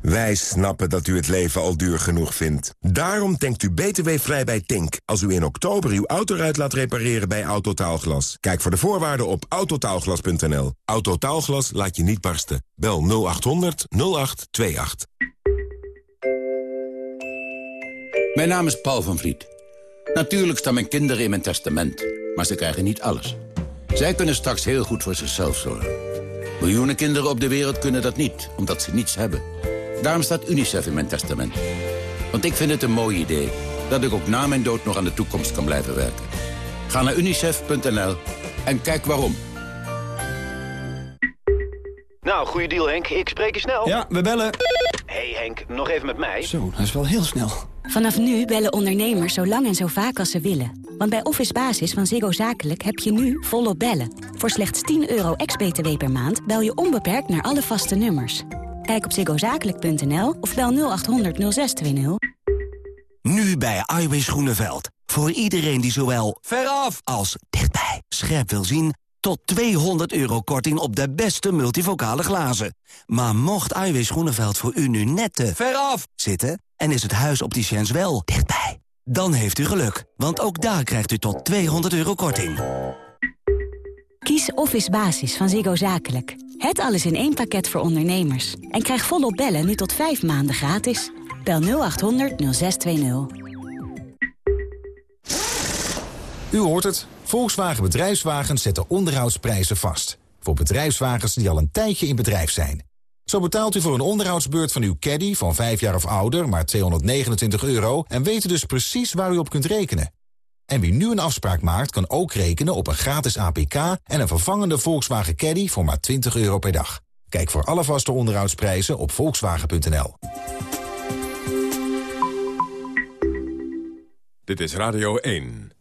Wij snappen dat u het leven al duur genoeg vindt. Daarom denkt u btw-vrij bij Tink... als u in oktober uw autoruit laat repareren bij Autotaalglas. Kijk voor de voorwaarden op autotaalglas.nl. Autotaalglas laat je niet barsten. Bel 0800 0828. Mijn naam is Paul van Vliet. Natuurlijk staan mijn kinderen in mijn testament, maar ze krijgen niet alles. Zij kunnen straks heel goed voor zichzelf zorgen. Miljoenen kinderen op de wereld kunnen dat niet, omdat ze niets hebben. Daarom staat UNICEF in mijn testament. Want ik vind het een mooi idee dat ik ook na mijn dood nog aan de toekomst kan blijven werken. Ga naar unicef.nl en kijk waarom. Nou, goede deal Henk. Ik spreek je snel. Ja, we bellen. hey Henk, nog even met mij. Zo, dat is wel heel snel. Vanaf nu bellen ondernemers zo lang en zo vaak als ze willen. Want bij Office Basis van Ziggo Zakelijk heb je nu volop bellen. Voor slechts 10 euro ex-BTW per maand bel je onbeperkt naar alle vaste nummers. Kijk op ziggozakelijk.nl of bel 0800 0620. Nu bij Iwis Groeneveld. Voor iedereen die zowel veraf als dichtbij scherp wil zien... Tot 200 euro korting op de beste multivocale glazen. Maar mocht Aiwis Groeneveld voor u nu net te ver af zitten... en is het huis opticiens wel dichtbij... dan heeft u geluk, want ook daar krijgt u tot 200 euro korting. Kies Office Basis van Ziggo Zakelijk. Het alles in één pakket voor ondernemers. En krijg volop bellen nu tot 5 maanden gratis. Bel 0800 0620. U hoort het. Volkswagen Bedrijfswagens zetten onderhoudsprijzen vast. Voor bedrijfswagens die al een tijdje in bedrijf zijn. Zo betaalt u voor een onderhoudsbeurt van uw caddy van 5 jaar of ouder maar 229 euro... en weet u dus precies waar u op kunt rekenen. En wie nu een afspraak maakt kan ook rekenen op een gratis APK... en een vervangende Volkswagen Caddy voor maar 20 euro per dag. Kijk voor alle vaste onderhoudsprijzen op volkswagen.nl. Dit is Radio 1.